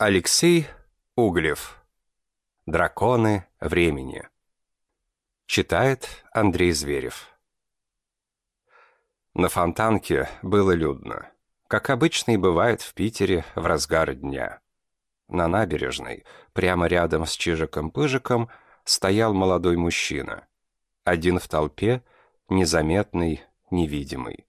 Алексей Углев. Драконы времени. Читает Андрей Зверев. На Фонтанке было людно. Как обычно и бывает в Питере в разгар дня. На набережной, прямо рядом с Чижиком-Пыжиком, стоял молодой мужчина. Один в толпе, незаметный, невидимый.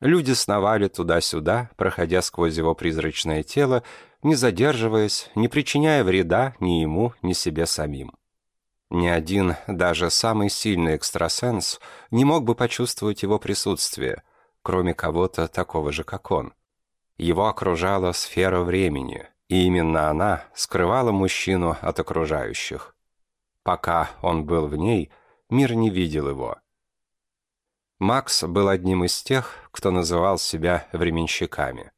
Люди сновали туда-сюда, проходя сквозь его призрачное тело, не задерживаясь, не причиняя вреда ни ему, ни себе самим. Ни один, даже самый сильный экстрасенс, не мог бы почувствовать его присутствие, кроме кого-то такого же, как он. Его окружала сфера времени, и именно она скрывала мужчину от окружающих. Пока он был в ней, мир не видел его. Макс был одним из тех, кто называл себя временщиками.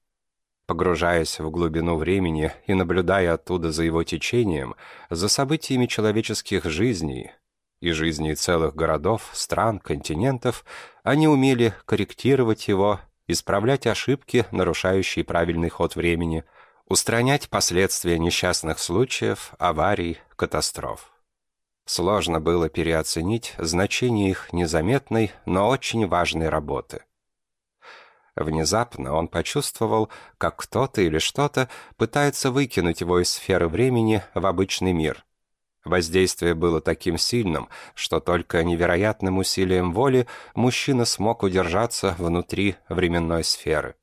Погружаясь в глубину времени и наблюдая оттуда за его течением, за событиями человеческих жизней и жизней целых городов, стран, континентов, они умели корректировать его, исправлять ошибки, нарушающие правильный ход времени, устранять последствия несчастных случаев, аварий, катастроф. Сложно было переоценить значение их незаметной, но очень важной работы. Внезапно он почувствовал, как кто-то или что-то пытается выкинуть его из сферы времени в обычный мир. Воздействие было таким сильным, что только невероятным усилием воли мужчина смог удержаться внутри временной сферы.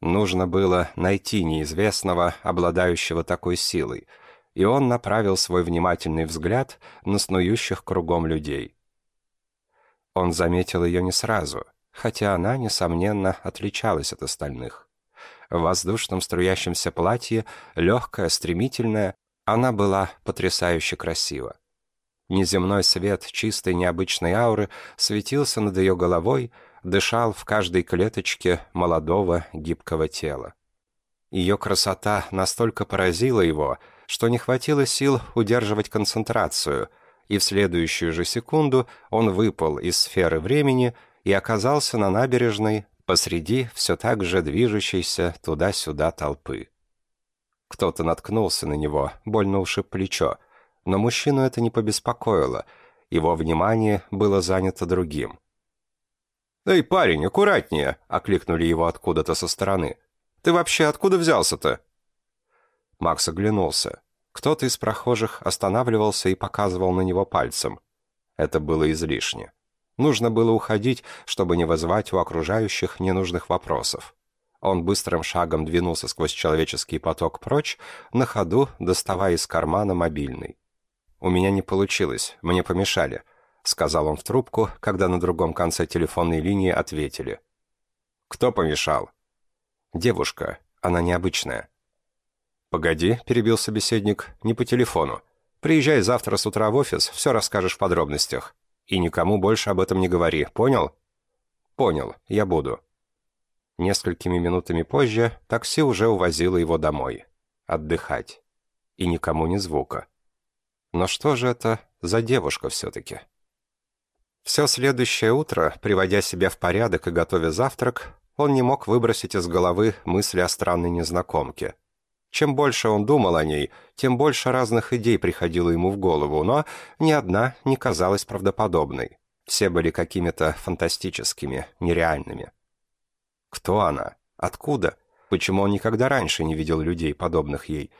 Нужно было найти неизвестного, обладающего такой силой — и он направил свой внимательный взгляд на снующих кругом людей. Он заметил ее не сразу, хотя она, несомненно, отличалась от остальных. В воздушном струящемся платье, легкая, стремительная, она была потрясающе красива. Неземной свет чистой необычной ауры светился над ее головой, дышал в каждой клеточке молодого гибкого тела. Ее красота настолько поразила его, что не хватило сил удерживать концентрацию, и в следующую же секунду он выпал из сферы времени и оказался на набережной посреди все так же движущейся туда-сюда толпы. Кто-то наткнулся на него, больно ушиб плечо, но мужчину это не побеспокоило, его внимание было занято другим. «Эй, парень, аккуратнее!» — окликнули его откуда-то со стороны. «Ты вообще откуда взялся-то?» Макс оглянулся. Кто-то из прохожих останавливался и показывал на него пальцем. Это было излишне. Нужно было уходить, чтобы не вызывать у окружающих ненужных вопросов. Он быстрым шагом двинулся сквозь человеческий поток прочь, на ходу доставая из кармана мобильный. «У меня не получилось, мне помешали», — сказал он в трубку, когда на другом конце телефонной линии ответили. «Кто помешал?» «Девушка, она необычная». «Погоди», — перебил собеседник, — «не по телефону. Приезжай завтра с утра в офис, все расскажешь в подробностях. И никому больше об этом не говори, понял?» «Понял, я буду». Несколькими минутами позже такси уже увозило его домой. Отдыхать. И никому ни звука. Но что же это за девушка все-таки? Все следующее утро, приводя себя в порядок и готовя завтрак, он не мог выбросить из головы мысли о странной незнакомке — чем больше он думал о ней, тем больше разных идей приходило ему в голову, но ни одна не казалась правдоподобной. Все были какими-то фантастическими, нереальными. Кто она? Откуда? Почему он никогда раньше не видел людей, подобных ей?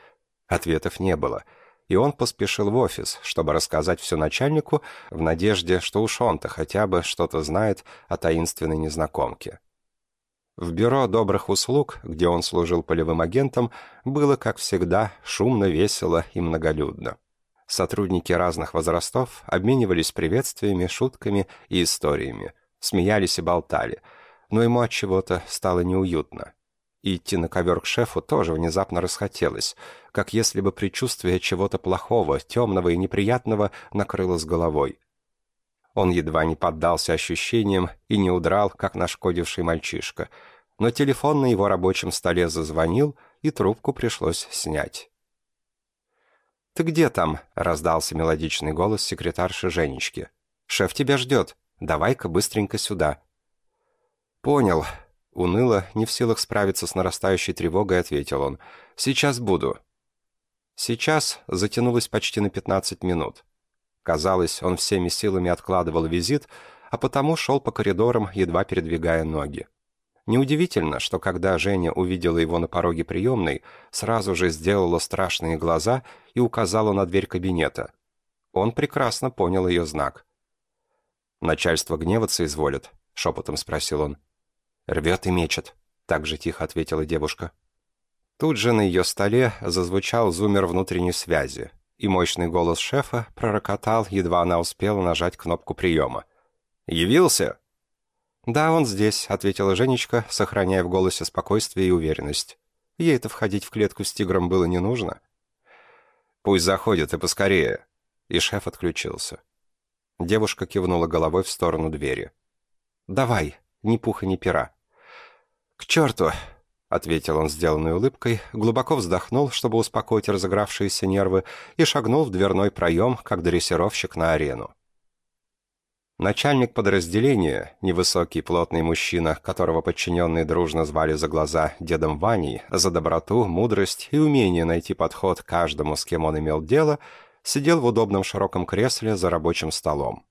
Ответов не было, и он поспешил в офис, чтобы рассказать все начальнику, в надежде, что уж он-то хотя бы что-то знает о таинственной незнакомке. В бюро добрых услуг, где он служил полевым агентом, было, как всегда, шумно, весело и многолюдно. Сотрудники разных возрастов обменивались приветствиями, шутками и историями, смеялись и болтали, но ему от чего-то стало неуютно. И идти на ковер к шефу тоже внезапно расхотелось, как если бы предчувствие чего-то плохого, темного и неприятного накрыло с головой. Он едва не поддался ощущениям и не удрал, как нашкодивший мальчишка. Но телефон на его рабочем столе зазвонил, и трубку пришлось снять. «Ты где там?» — раздался мелодичный голос секретарши Женечки. «Шеф тебя ждет. Давай-ка быстренько сюда». «Понял». Уныло, не в силах справиться с нарастающей тревогой, ответил он. «Сейчас буду». Сейчас затянулось почти на 15 минут. Казалось, он всеми силами откладывал визит, а потому шел по коридорам, едва передвигая ноги. Неудивительно, что когда Женя увидела его на пороге приемной, сразу же сделала страшные глаза и указала на дверь кабинета. Он прекрасно понял ее знак. «Начальство гневаться изволит?» — шепотом спросил он. «Рвет и мечет», — так же тихо ответила девушка. Тут же на ее столе зазвучал зумер внутренней связи, и мощный голос шефа пророкотал, едва она успела нажать кнопку приема. «Явился?» «Да, он здесь», — ответила Женечка, сохраняя в голосе спокойствие и уверенность. Ей-то входить в клетку с тигром было не нужно. «Пусть заходит, и поскорее». И шеф отключился. Девушка кивнула головой в сторону двери. «Давай, ни пуха, ни пера». «К черту!» — ответил он сделанной улыбкой, глубоко вздохнул, чтобы успокоить разыгравшиеся нервы, и шагнул в дверной проем, как дрессировщик на арену. Начальник подразделения, невысокий плотный мужчина, которого подчиненные дружно звали за глаза дедом Ваней, за доброту, мудрость и умение найти подход каждому, с кем он имел дело, сидел в удобном широком кресле за рабочим столом.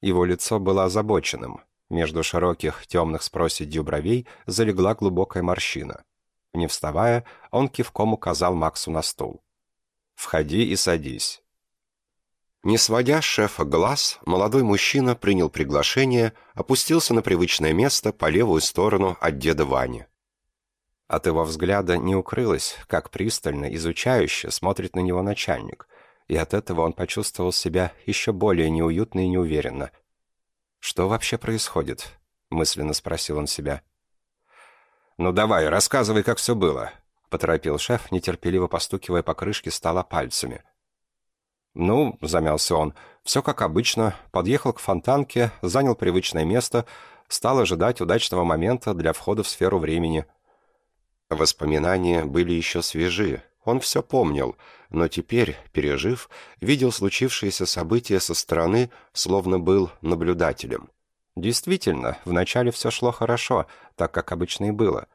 Его лицо было озабоченным. Между широких, темных с проседью бровей залегла глубокая морщина. Не вставая, он кивком указал Максу на стул. «Входи и садись. Не сводя с шефа глаз, молодой мужчина принял приглашение, опустился на привычное место по левую сторону от деда Вани. От его взгляда не укрылось, как пристально, изучающе смотрит на него начальник, и от этого он почувствовал себя еще более неуютно и неуверенно. «Что вообще происходит?» — мысленно спросил он себя. «Ну давай, рассказывай, как все было», — поторопил шеф, нетерпеливо постукивая по крышке стола пальцами — «Ну», — замялся он, — «все как обычно. Подъехал к фонтанке, занял привычное место, стал ожидать удачного момента для входа в сферу времени». Воспоминания были еще свежи. Он все помнил, но теперь, пережив, видел случившиеся события со стороны, словно был наблюдателем. Действительно, вначале все шло хорошо, так как обычно и было.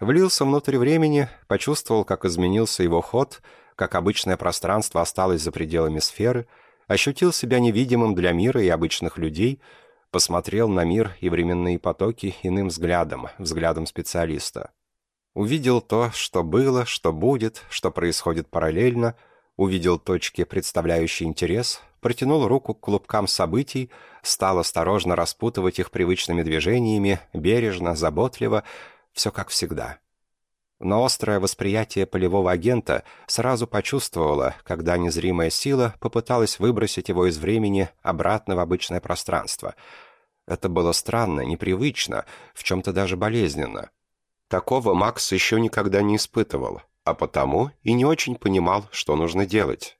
Влился внутрь времени, почувствовал, как изменился его ход — как обычное пространство осталось за пределами сферы, ощутил себя невидимым для мира и обычных людей, посмотрел на мир и временные потоки иным взглядом, взглядом специалиста. Увидел то, что было, что будет, что происходит параллельно, увидел точки, представляющие интерес, протянул руку к клубкам событий, стал осторожно распутывать их привычными движениями, бережно, заботливо, все как всегда. Но острое восприятие полевого агента сразу почувствовало, когда незримая сила попыталась выбросить его из времени обратно в обычное пространство. Это было странно, непривычно, в чем-то даже болезненно. Такого Макс еще никогда не испытывал, а потому и не очень понимал, что нужно делать.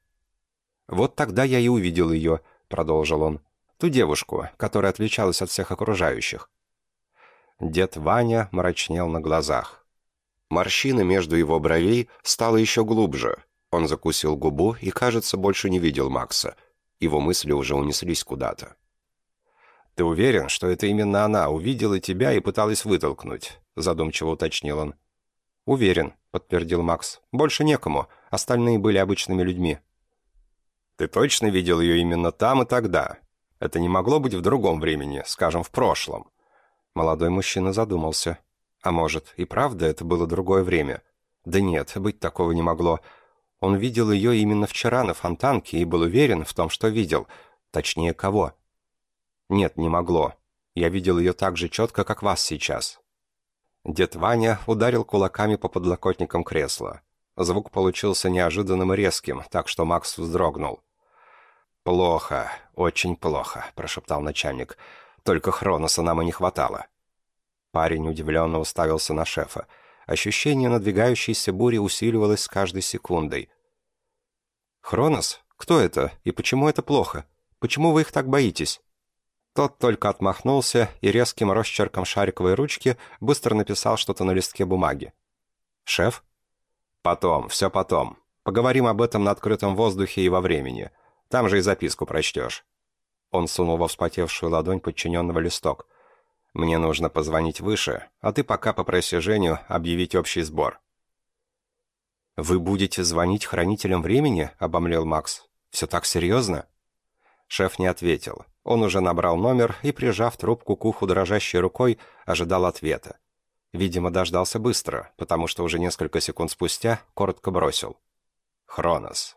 «Вот тогда я и увидел ее», — продолжил он. «Ту девушку, которая отличалась от всех окружающих». Дед Ваня мрачнел на глазах. Морщина между его бровей стала еще глубже. Он закусил губу и, кажется, больше не видел Макса. Его мысли уже унеслись куда-то. «Ты уверен, что это именно она увидела тебя и пыталась вытолкнуть?» Задумчиво уточнил он. «Уверен», — подтвердил Макс. «Больше некому. Остальные были обычными людьми». «Ты точно видел ее именно там и тогда? Это не могло быть в другом времени, скажем, в прошлом?» Молодой мужчина задумался. А может, и правда это было другое время? Да нет, быть такого не могло. Он видел ее именно вчера на фонтанке и был уверен в том, что видел. Точнее, кого? Нет, не могло. Я видел ее так же четко, как вас сейчас. Дед Ваня ударил кулаками по подлокотникам кресла. Звук получился неожиданным и резким, так что Макс вздрогнул. «Плохо, очень плохо», — прошептал начальник. «Только Хроноса нам и не хватало». Парень удивленно уставился на шефа. Ощущение надвигающейся бури усиливалось с каждой секундой. «Хронос? Кто это? И почему это плохо? Почему вы их так боитесь?» Тот только отмахнулся и резким росчерком шариковой ручки быстро написал что-то на листке бумаги. «Шеф?» «Потом, все потом. Поговорим об этом на открытом воздухе и во времени. Там же и записку прочтешь». Он сунул во вспотевшую ладонь подчиненного листок. Мне нужно позвонить выше, а ты пока попроси Женю объявить общий сбор». «Вы будете звонить хранителям времени?» — обомлел Макс. «Все так серьезно?» Шеф не ответил. Он уже набрал номер и, прижав трубку к уху дрожащей рукой, ожидал ответа. Видимо, дождался быстро, потому что уже несколько секунд спустя коротко бросил. «Хронос».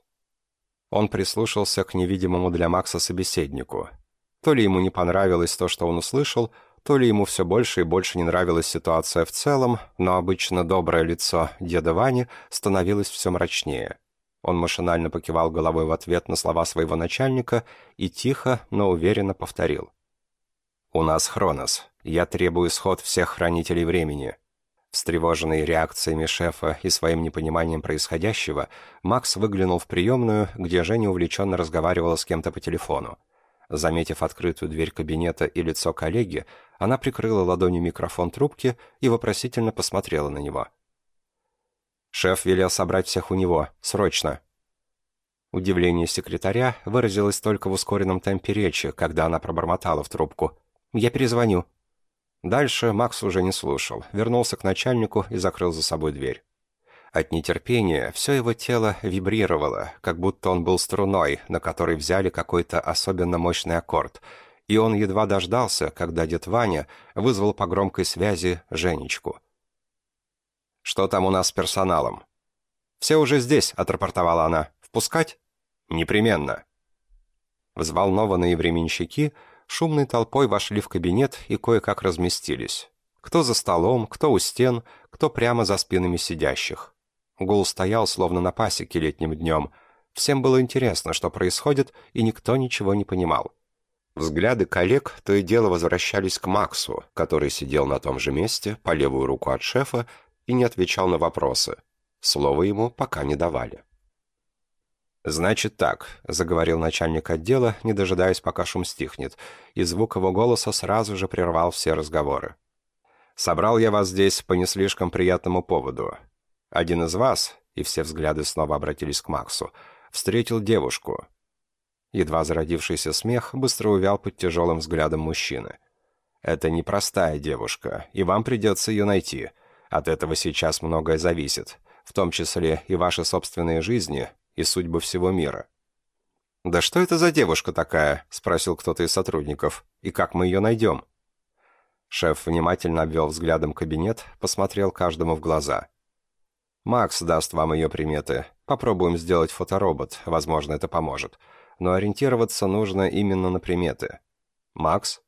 Он прислушался к невидимому для Макса собеседнику. То ли ему не понравилось то, что он услышал, то ли ему все больше и больше не нравилась ситуация в целом, но обычно доброе лицо деда Вани становилось все мрачнее. Он машинально покивал головой в ответ на слова своего начальника и тихо, но уверенно повторил. «У нас Хронос. Я требую исход всех хранителей времени». Встревоженный реакциями шефа и своим непониманием происходящего, Макс выглянул в приемную, где Женя увлеченно разговаривала с кем-то по телефону. Заметив открытую дверь кабинета и лицо коллеги, она прикрыла ладонью микрофон трубки и вопросительно посмотрела на него. Шеф велел собрать всех у него. Срочно. Удивление секретаря выразилось только в ускоренном темпе речи, когда она пробормотала в трубку. «Я перезвоню». Дальше Макс уже не слушал, вернулся к начальнику и закрыл за собой дверь. От нетерпения все его тело вибрировало, как будто он был струной, на которой взяли какой-то особенно мощный аккорд, и он едва дождался, когда дед Ваня вызвал по громкой связи Женечку. «Что там у нас с персоналом?» «Все уже здесь», — отрапортовала она. «Впускать?» «Непременно». Взволнованные временщики шумной толпой вошли в кабинет и кое-как разместились. Кто за столом, кто у стен, кто прямо за спинами сидящих. Гул стоял, словно на пасеке летним днем. Всем было интересно, что происходит, и никто ничего не понимал. Взгляды коллег то и дело возвращались к Максу, который сидел на том же месте, по левую руку от шефа, и не отвечал на вопросы. Слова ему пока не давали. «Значит так», — заговорил начальник отдела, не дожидаясь, пока шум стихнет, и звук его голоса сразу же прервал все разговоры. «Собрал я вас здесь по не слишком приятному поводу. Один из вас, и все взгляды снова обратились к Максу, встретил девушку». Едва зародившийся смех быстро увял под тяжелым взглядом мужчины. «Это непростая девушка, и вам придется ее найти. От этого сейчас многое зависит, в том числе и ваши собственные жизни, и судьбы всего мира. «Да что это за девушка такая?» — спросил кто-то из сотрудников. «И как мы ее найдем?» Шеф внимательно обвел взглядом кабинет, посмотрел каждому в глаза. «Макс даст вам ее приметы. Попробуем сделать фоторобот, возможно, это поможет. Но ориентироваться нужно именно на приметы. Макс?»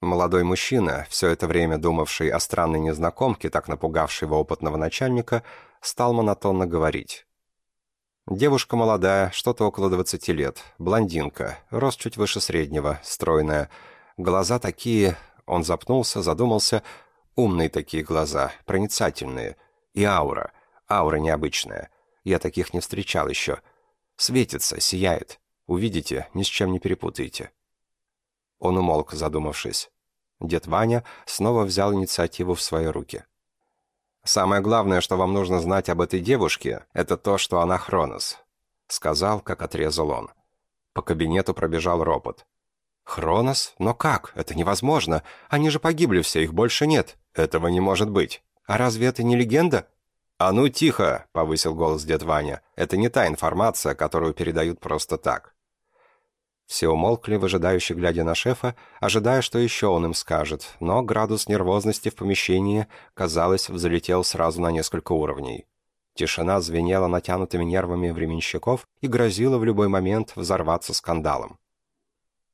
Молодой мужчина, все это время думавший о странной незнакомке, так напугавшей его опытного начальника, стал монотонно говорить. Девушка молодая, что-то около 20 лет, блондинка, рост чуть выше среднего, стройная. Глаза такие... Он запнулся, задумался. Умные такие глаза, проницательные. И аура. Аура необычная. Я таких не встречал еще. Светится, сияет. Увидите, ни с чем не перепутаете. Он умолк, задумавшись. Дед Ваня снова взял инициативу в свои руки. «Самое главное, что вам нужно знать об этой девушке, это то, что она Хронос», — сказал, как отрезал он. По кабинету пробежал ропот. «Хронос? Но как? Это невозможно. Они же погибли все, их больше нет. Этого не может быть. А разве это не легенда?» «А ну тихо!» — повысил голос дед Ваня. «Это не та информация, которую передают просто так. Все умолкли, выжидающе глядя на шефа, ожидая, что еще он им скажет, но градус нервозности в помещении, казалось, взлетел сразу на несколько уровней. Тишина звенела натянутыми нервами временщиков и грозила в любой момент взорваться скандалом.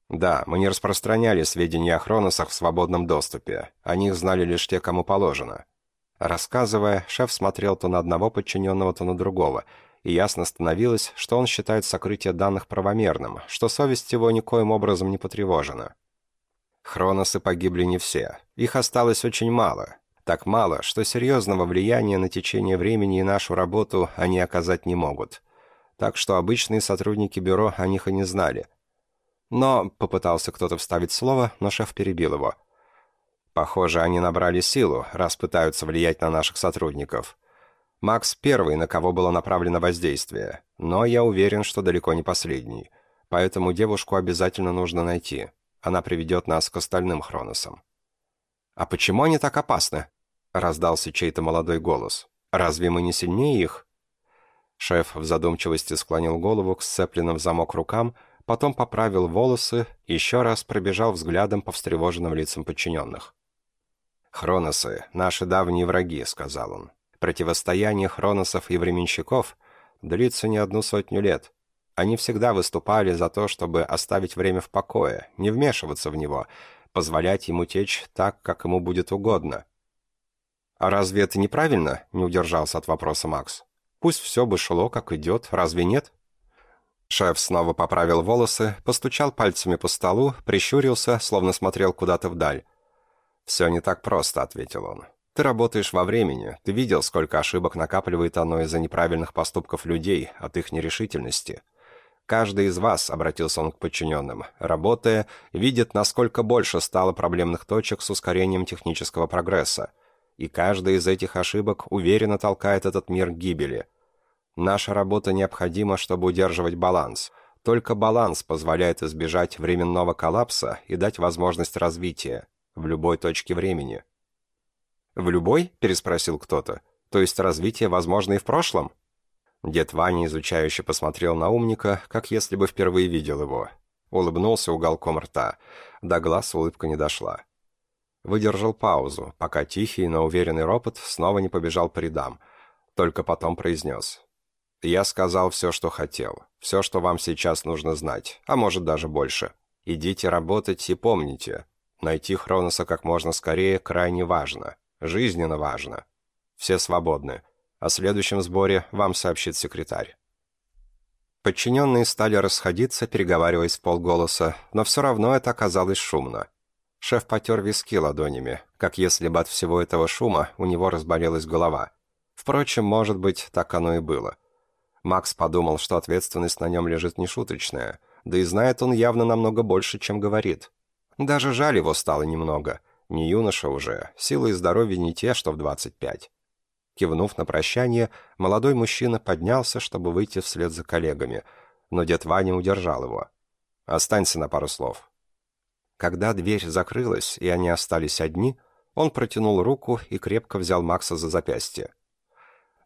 Да, мы не распространяли сведения о Хроносах в свободном доступе, о них знали лишь те, кому положено. Рассказывая, шеф смотрел то на одного подчиненного, то на другого — и ясно становилось, что он считает сокрытие данных правомерным, что совесть его никоим образом не потревожена. Хроносы погибли не все. Их осталось очень мало. Так мало, что серьезного влияния на течение времени и нашу работу они оказать не могут. Так что обычные сотрудники бюро о них и не знали. Но попытался кто-то вставить слово, но шеф перебил его. Похоже, они набрали силу, раз пытаются влиять на наших сотрудников. Макс первый, на кого было направлено воздействие, но я уверен, что далеко не последний. Поэтому девушку обязательно нужно найти. Она приведет нас к остальным Хроносам. «А почему они так опасны?» — раздался чей-то молодой голос. «Разве мы не сильнее их?» Шеф в задумчивости склонил голову к сцепленным в замок рукам, потом поправил волосы еще раз пробежал взглядом по встревоженным лицам подчиненных. «Хроносы — наши давние враги», — сказал он. «Противостояние хроносов и временщиков длится не одну сотню лет. Они всегда выступали за то, чтобы оставить время в покое, не вмешиваться в него, позволять ему течь так, как ему будет угодно. «А разве это неправильно?» — не удержался от вопроса Макс. «Пусть все бы шло, как идет, разве нет?» Шеф снова поправил волосы, постучал пальцами по столу, прищурился, словно смотрел куда-то вдаль. «Все не так просто», — ответил он. «Ты работаешь во времени, ты видел, сколько ошибок накапливает оно из-за неправильных поступков людей, от их нерешительности. Каждый из вас, обратился он к подчиненным, работая, видит, насколько больше стало проблемных точек с ускорением технического прогресса. И каждая из этих ошибок уверенно толкает этот мир к гибели. Наша работа необходима, чтобы удерживать баланс. Только баланс позволяет избежать временного коллапса и дать возможность развития в любой точке времени. «В любой?» – переспросил кто-то. «То есть развитие возможно и в прошлом?» Дед Ваня изучающе посмотрел на умника, как если бы впервые видел его. Улыбнулся уголком рта. До глаз улыбка не дошла. Выдержал паузу, пока тихий, но уверенный ропот снова не побежал по рядам. Только потом произнес. «Я сказал все, что хотел. Все, что вам сейчас нужно знать. А может, даже больше. Идите работать и помните. Найти Хроноса как можно скорее крайне важно. Жизненно важно. Все свободны. О следующем сборе вам сообщит секретарь. Подчиненные стали расходиться, переговариваясь в полголоса, но все равно это оказалось шумно. Шеф потер виски ладонями, как если бы от всего этого шума у него разболелась голова. Впрочем, может быть, так оно и было. Макс подумал, что ответственность на нем лежит нешуточная, да и знает он явно намного больше, чем говорит. Даже жаль его стало немного. Не юноша уже, силы и здоровье не те, что в 25. Кивнув на прощание, молодой мужчина поднялся, чтобы выйти вслед за коллегами, но дед Ваня удержал его. «Останься на пару слов». Когда дверь закрылась, и они остались одни, он протянул руку и крепко взял Макса за запястье.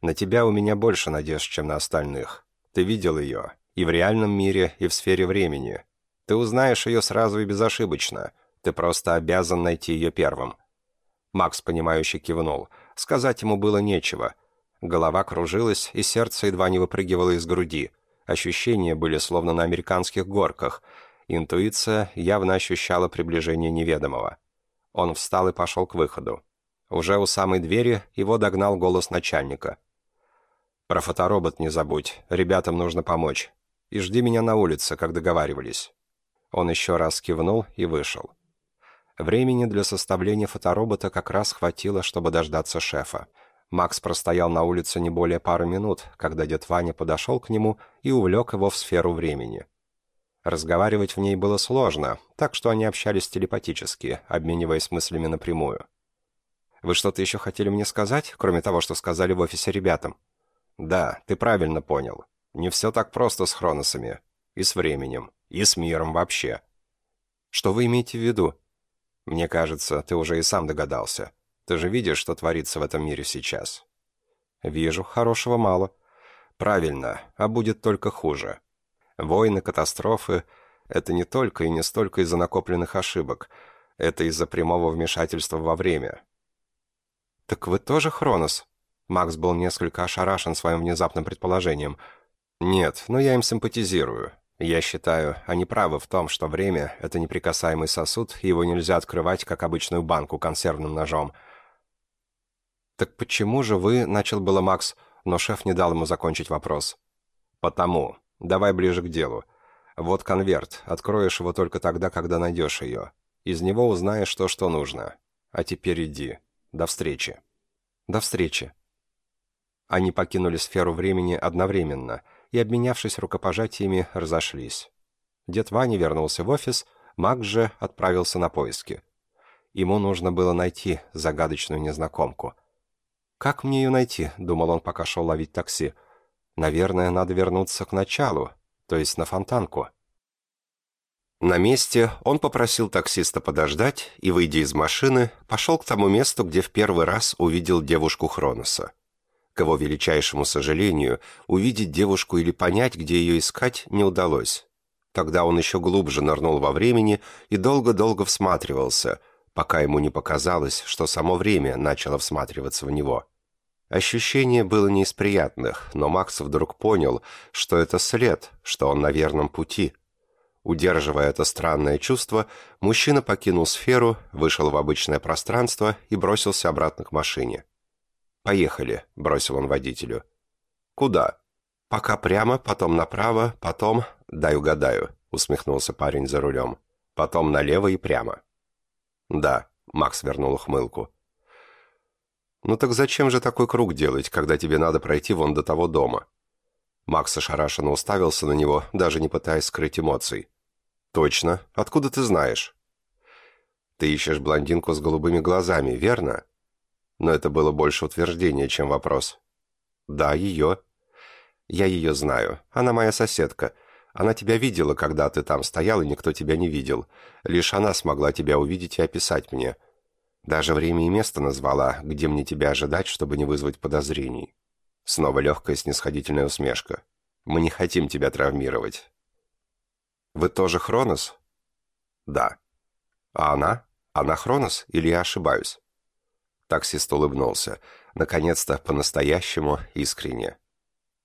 «На тебя у меня больше надежд, чем на остальных. Ты видел ее, и в реальном мире, и в сфере времени. Ты узнаешь ее сразу и безошибочно. Ты просто обязан найти ее первым». Макс, понимающе кивнул – Сказать ему было нечего. Голова кружилась, и сердце едва не выпрыгивало из груди. Ощущения были словно на американских горках. Интуиция явно ощущала приближение неведомого. Он встал и пошел к выходу. Уже у самой двери его догнал голос начальника. «Про фоторобот не забудь, ребятам нужно помочь. И жди меня на улице, как договаривались». Он еще раз кивнул и вышел. Времени для составления фоторобота как раз хватило, чтобы дождаться шефа. Макс простоял на улице не более пары минут, когда дед Ваня подошел к нему и увлек его в сферу времени. Разговаривать в ней было сложно, так что они общались телепатически, обмениваясь мыслями напрямую. «Вы что-то еще хотели мне сказать, кроме того, что сказали в офисе ребятам?» «Да, ты правильно понял. Не все так просто с хроносами. И с временем. И с миром вообще». «Что вы имеете в виду?» Мне кажется, ты уже и сам догадался. Ты же видишь, что творится в этом мире сейчас. Вижу, хорошего мало. Правильно, а будет только хуже. Войны, катастрофы — это не только и не столько из-за накопленных ошибок. Это из-за прямого вмешательства во время. «Так вы тоже Хронос?» Макс был несколько ошарашен своим внезапным предположением. «Нет, но я им симпатизирую. Я считаю, они правы в том, что время — это неприкасаемый сосуд, и его нельзя открывать, как обычную банку консервным ножом. «Так почему же вы...» — начал было Макс, но шеф не дал ему закончить вопрос. «Потому. Давай ближе к делу. Вот конверт. Откроешь его только тогда, когда найдешь ее. Из него узнаешь то, что нужно. А теперь иди. До встречи». «До встречи». Они покинули сферу времени одновременно — и, обменявшись рукопожатиями, разошлись. Дед Ваня вернулся в офис, Мак же отправился на поиски. Ему нужно было найти загадочную незнакомку. «Как мне ее найти?» — думал он, пока шел ловить такси. «Наверное, надо вернуться к началу, то есть на фонтанку». На месте он попросил таксиста подождать и, выйдя из машины, пошел к тому месту, где в первый раз увидел девушку Хроноса. К его величайшему сожалению, увидеть девушку или понять, где ее искать, не удалось. Тогда он еще глубже нырнул во времени и долго-долго всматривался, пока ему не показалось, что само время начало всматриваться в него. Ощущение было не из приятных, но Макс вдруг понял, что это след, что он на верном пути – Удерживая это странное чувство, мужчина покинул сферу, вышел в обычное пространство и бросился обратно к машине. «Поехали», — бросил он водителю. «Куда?» «Пока прямо, потом направо, потом...» «Дай угадаю», — усмехнулся парень за рулем. «Потом налево и прямо». «Да», — Макс вернул ухмылку. «Ну так зачем же такой круг делать, когда тебе надо пройти вон до того дома?» Макс ошарашенно уставился на него, даже не пытаясь скрыть эмоций. «Точно. Откуда ты знаешь?» «Ты ищешь блондинку с голубыми глазами, верно?» Но это было больше утверждение, чем вопрос. «Да, ее». «Я ее знаю. Она моя соседка. Она тебя видела, когда ты там стоял, и никто тебя не видел. Лишь она смогла тебя увидеть и описать мне. Даже время и место назвала, где мне тебя ожидать, чтобы не вызвать подозрений». Снова легкая снисходительная усмешка. «Мы не хотим тебя травмировать. «Вы тоже Хронос?» «Да». «А она? Она Хронос или я ошибаюсь?» Таксист улыбнулся. Наконец-то, по-настоящему, искренне.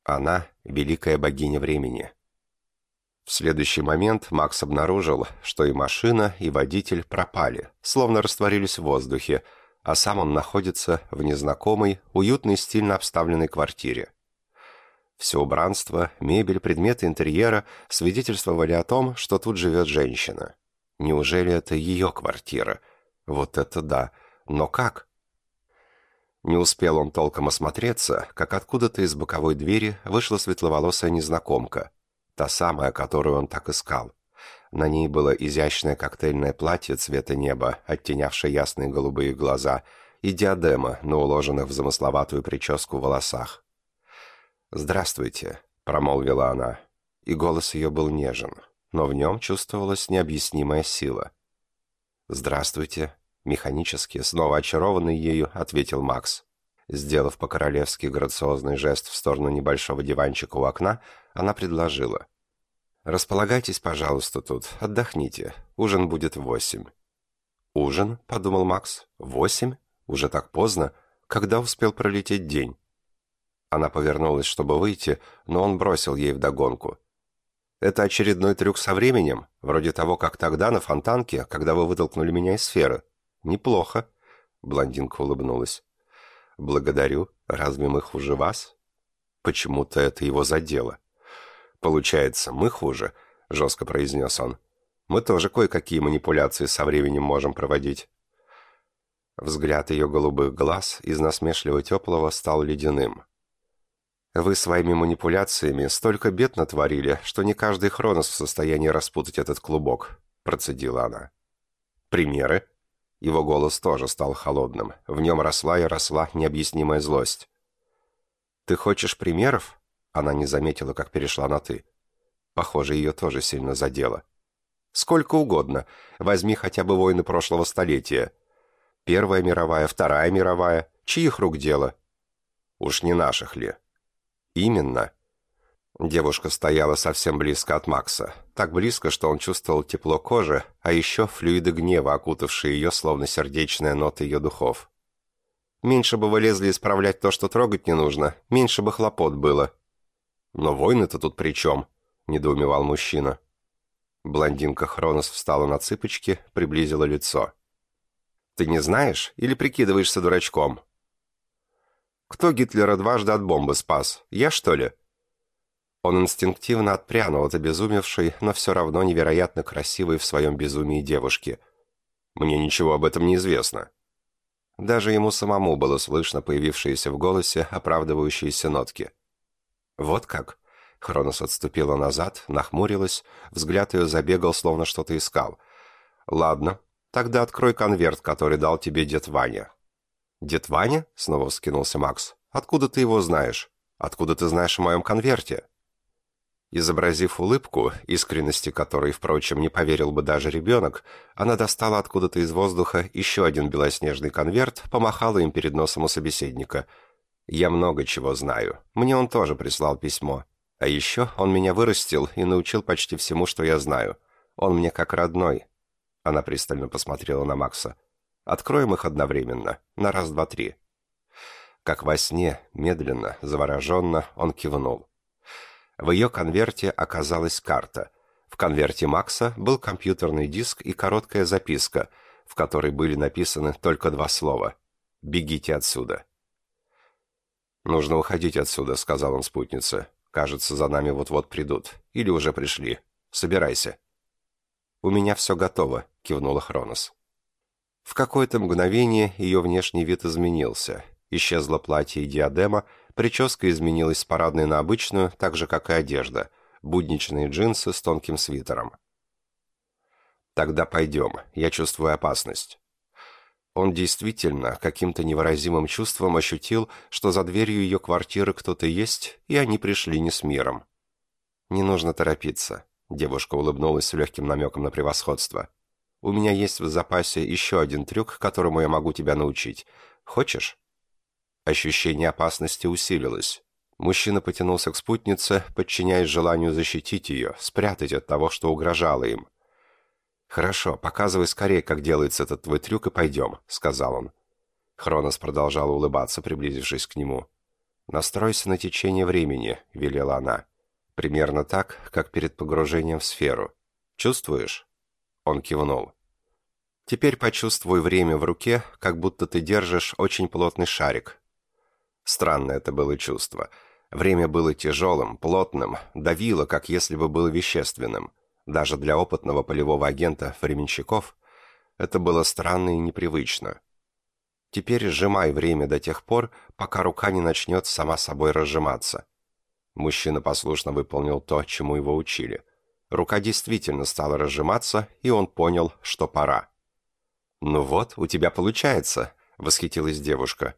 Она — великая богиня времени. В следующий момент Макс обнаружил, что и машина, и водитель пропали, словно растворились в воздухе, а сам он находится в незнакомой, уютной, стильно обставленной квартире. Все убранство, мебель, предметы интерьера свидетельствовали о том, что тут живет женщина. Неужели это ее квартира? Вот это да. Но как? Не успел он толком осмотреться, как откуда-то из боковой двери вышла светловолосая незнакомка. Та самая, которую он так искал. На ней было изящное коктейльное платье цвета неба, оттенявшее ясные голубые глаза, и диадема на уложенных в замысловатую прическу волосах. «Здравствуйте», — промолвила она, и голос ее был нежен, но в нем чувствовалась необъяснимая сила. «Здравствуйте», — механически, снова очарованный ею, ответил Макс. Сделав по-королевски грациозный жест в сторону небольшого диванчика у окна, она предложила. «Располагайтесь, пожалуйста, тут, отдохните. Ужин будет в восемь». «Ужин?» — подумал Макс. «Восемь? Уже так поздно? Когда успел пролететь день?» Она повернулась, чтобы выйти, но он бросил ей вдогонку. «Это очередной трюк со временем, вроде того, как тогда на фонтанке, когда вы вытолкнули меня из сферы. Неплохо», — блондинка улыбнулась. «Благодарю. Разве мы хуже вас?» Почему-то это его задело. «Получается, мы хуже», — жестко произнес он. «Мы тоже кое-какие манипуляции со временем можем проводить». Взгляд ее голубых глаз из насмешливо теплого стал ледяным. Вы своими манипуляциями столько бед натворили, что не каждый Хронос в состоянии распутать этот клубок», — процедила она. «Примеры?» Его голос тоже стал холодным. В нем росла и росла необъяснимая злость. «Ты хочешь примеров?» Она не заметила, как перешла на «ты». Похоже, ее тоже сильно задело. «Сколько угодно. Возьми хотя бы войны прошлого столетия. Первая мировая, Вторая мировая. Чьих рук дело?» «Уж не наших ли?» «Именно». Девушка стояла совсем близко от Макса. Так близко, что он чувствовал тепло кожи, а еще флюиды гнева, окутавшие ее, словно сердечная нота ее духов. «Меньше бы вы лезли исправлять то, что трогать не нужно, меньше бы хлопот было». «Но войны-то тут при чем?» – недоумевал мужчина. Блондинка Хронос встала на цыпочки, приблизила лицо. «Ты не знаешь или прикидываешься дурачком?» Кто Гитлера дважды от бомбы спас? Я, что ли?» Он инстинктивно отпрянул от обезумевшей, но все равно невероятно красивой в своем безумии девушки. «Мне ничего об этом не известно». Даже ему самому было слышно появившиеся в голосе оправдывающиеся нотки. «Вот как?» Хронос отступила назад, нахмурилась, взгляд ее забегал, словно что-то искал. «Ладно, тогда открой конверт, который дал тебе дед Ваня. «Дед Ваня?» — снова вскинулся Макс. «Откуда ты его знаешь? Откуда ты знаешь о моем конверте?» Изобразив улыбку, искренности которой, впрочем, не поверил бы даже ребенок, она достала откуда-то из воздуха еще один белоснежный конверт, помахала им перед носом у собеседника. «Я много чего знаю. Мне он тоже прислал письмо. А еще он меня вырастил и научил почти всему, что я знаю. Он мне как родной». Она пристально посмотрела на Макса. «Откроем их одновременно. На раз, два, три». Как во сне, медленно, завороженно, он кивнул. В ее конверте оказалась карта. В конверте Макса был компьютерный диск и короткая записка, в которой были написаны только два слова «Бегите отсюда». «Нужно уходить отсюда», — сказал он спутнице. «Кажется, за нами вот-вот придут. Или уже пришли. Собирайся». «У меня все готово», — кивнула Хронос. В какое-то мгновение ее внешний вид изменился. Исчезло платье и диадема, Прическа изменилась с парадной на обычную, так же, как и одежда. Будничные джинсы с тонким свитером. «Тогда пойдем. Я чувствую опасность». Он действительно каким-то невыразимым чувством ощутил, что за дверью ее квартиры кто-то есть, и они пришли не с миром. «Не нужно торопиться», — девушка улыбнулась с легким намеком на превосходство. «У меня есть в запасе еще один трюк, которому я могу тебя научить. Хочешь?» Ощущение опасности усилилось. Мужчина потянулся к спутнице, подчиняясь желанию защитить ее, спрятать от того, что угрожало им. «Хорошо, показывай скорее, как делается этот твой трюк, и пойдем», — сказал он. Хронос продолжал улыбаться, приблизившись к нему. «Настройся на течение времени», — велела она. «Примерно так, как перед погружением в сферу. Чувствуешь?» Он кивнул. «Теперь почувствуй время в руке, как будто ты держишь очень плотный шарик, Странное это было чувство. Время было тяжелым, плотным, давило, как если бы было вещественным. Даже для опытного полевого агента временщиков это было странно и непривычно. Теперь сжимай время до тех пор, пока рука не начнет сама собой разжиматься. Мужчина послушно выполнил то, чему его учили. Рука действительно стала разжиматься, и он понял, что пора. «Ну вот, у тебя получается», — восхитилась девушка.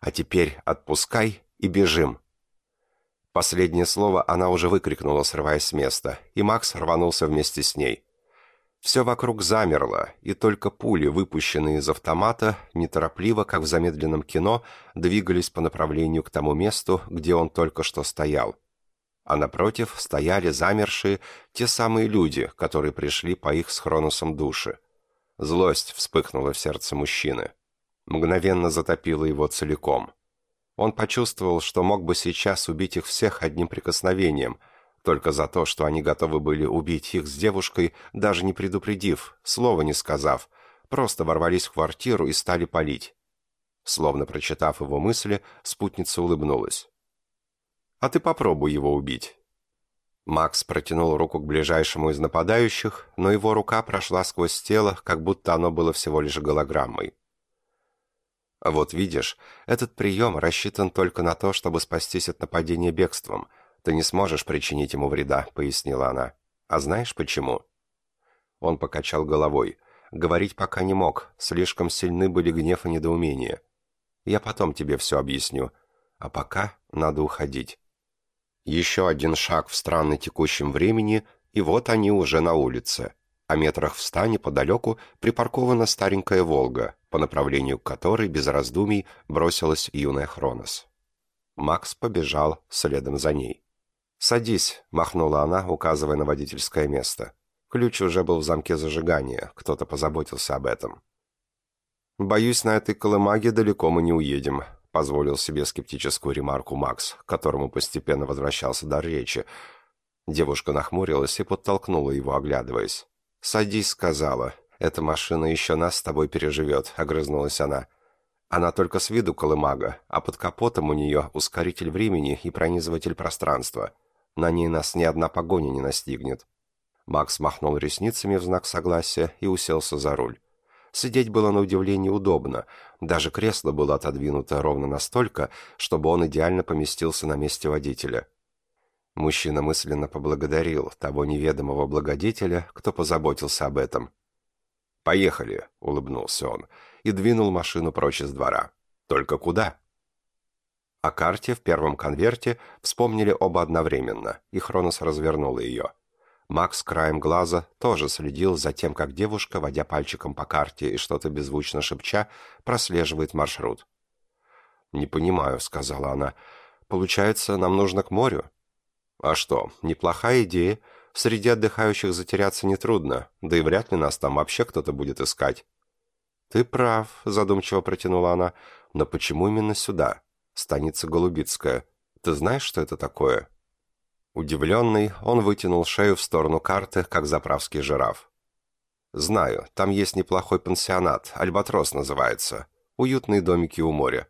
А теперь отпускай и бежим». Последнее слово она уже выкрикнула, срываясь с места, и Макс рванулся вместе с ней. Все вокруг замерло, и только пули, выпущенные из автомата, неторопливо, как в замедленном кино, двигались по направлению к тому месту, где он только что стоял. А напротив стояли замершие те самые люди, которые пришли по их с Хроносом души. Злость вспыхнула в сердце мужчины мгновенно затопило его целиком. Он почувствовал, что мог бы сейчас убить их всех одним прикосновением, только за то, что они готовы были убить их с девушкой, даже не предупредив, слова не сказав, просто ворвались в квартиру и стали палить. Словно прочитав его мысли, спутница улыбнулась. «А ты попробуй его убить». Макс протянул руку к ближайшему из нападающих, но его рука прошла сквозь тело, как будто оно было всего лишь голограммой. Вот видишь, этот прием рассчитан только на то, чтобы спастись от нападения бегством. Ты не сможешь причинить ему вреда», — пояснила она. «А знаешь почему?» Он покачал головой. Говорить пока не мог, слишком сильны были гнев и недоумение. «Я потом тебе все объясню. А пока надо уходить». Еще один шаг в странно текущем времени, и вот они уже на улице а метрах в ста неподалеку припаркована старенькая «Волга», по направлению которой без раздумий бросилась юная Хронос. Макс побежал следом за ней. «Садись», — махнула она, указывая на водительское место. Ключ уже был в замке зажигания, кто-то позаботился об этом. «Боюсь, на этой колымаге далеко мы не уедем», — позволил себе скептическую ремарку Макс, к которому постепенно возвращался дар речи. Девушка нахмурилась и подтолкнула его, оглядываясь. «Садись», — сказала. «Эта машина еще нас с тобой переживет», — огрызнулась она. «Она только с виду колымага, а под капотом у нее ускоритель времени и пронизыватель пространства. На ней нас ни одна погоня не настигнет». Макс махнул ресницами в знак согласия и уселся за руль. Сидеть было на удивление удобно. Даже кресло было отодвинуто ровно настолько, чтобы он идеально поместился на месте водителя. Мужчина мысленно поблагодарил того неведомого благодетеля, кто позаботился об этом. «Поехали», — улыбнулся он, и двинул машину прочь из двора. «Только куда?» О карте в первом конверте вспомнили оба одновременно, и Хронос развернул ее. Макс краем глаза тоже следил за тем, как девушка, водя пальчиком по карте и что-то беззвучно шепча, прослеживает маршрут. «Не понимаю», — сказала она. «Получается, нам нужно к морю?» «А что, неплохая идея. Среди отдыхающих затеряться нетрудно, да и вряд ли нас там вообще кто-то будет искать». «Ты прав», — задумчиво протянула она. «Но почему именно сюда? Станица Голубицкая. Ты знаешь, что это такое?» Удивленный, он вытянул шею в сторону карты, как заправский жираф. «Знаю, там есть неплохой пансионат, Альбатрос называется. Уютные домики у моря.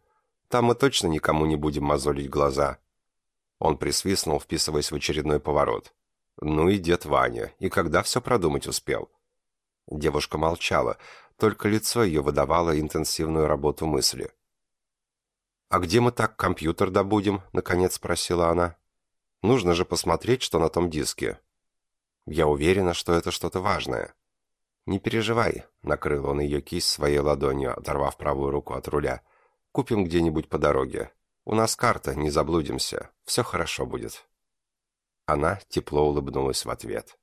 Там мы точно никому не будем мозолить глаза». Он присвистнул, вписываясь в очередной поворот. «Ну и дед Ваня, и когда все продумать успел?» Девушка молчала, только лицо ее выдавало интенсивную работу мысли. «А где мы так компьютер добудем?» — наконец спросила она. Нужно же посмотреть, что на том диске. Я уверена, что это что-то важное. Не переживай, накрыл он ее кисть своей ладонью, оторвав правую руку от руля. Купим где-нибудь по дороге. У нас карта, не заблудимся. Все хорошо будет. Она тепло улыбнулась в ответ.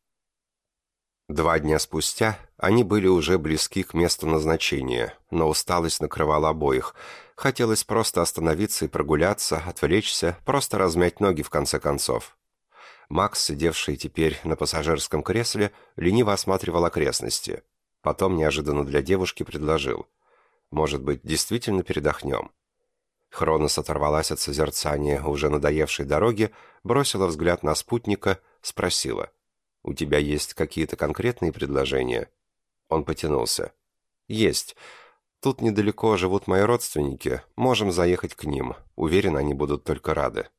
Два дня спустя они были уже близки к месту назначения, но усталость накрывала обоих. Хотелось просто остановиться и прогуляться, отвлечься, просто размять ноги в конце концов. Макс, сидевший теперь на пассажирском кресле, лениво осматривал окрестности. Потом неожиданно для девушки предложил. «Может быть, действительно передохнем?» Хронос оторвалась от созерцания уже надоевшей дороги, бросила взгляд на спутника, спросила. «У тебя есть какие-то конкретные предложения?» Он потянулся. «Есть. Тут недалеко живут мои родственники. Можем заехать к ним. Уверен, они будут только рады».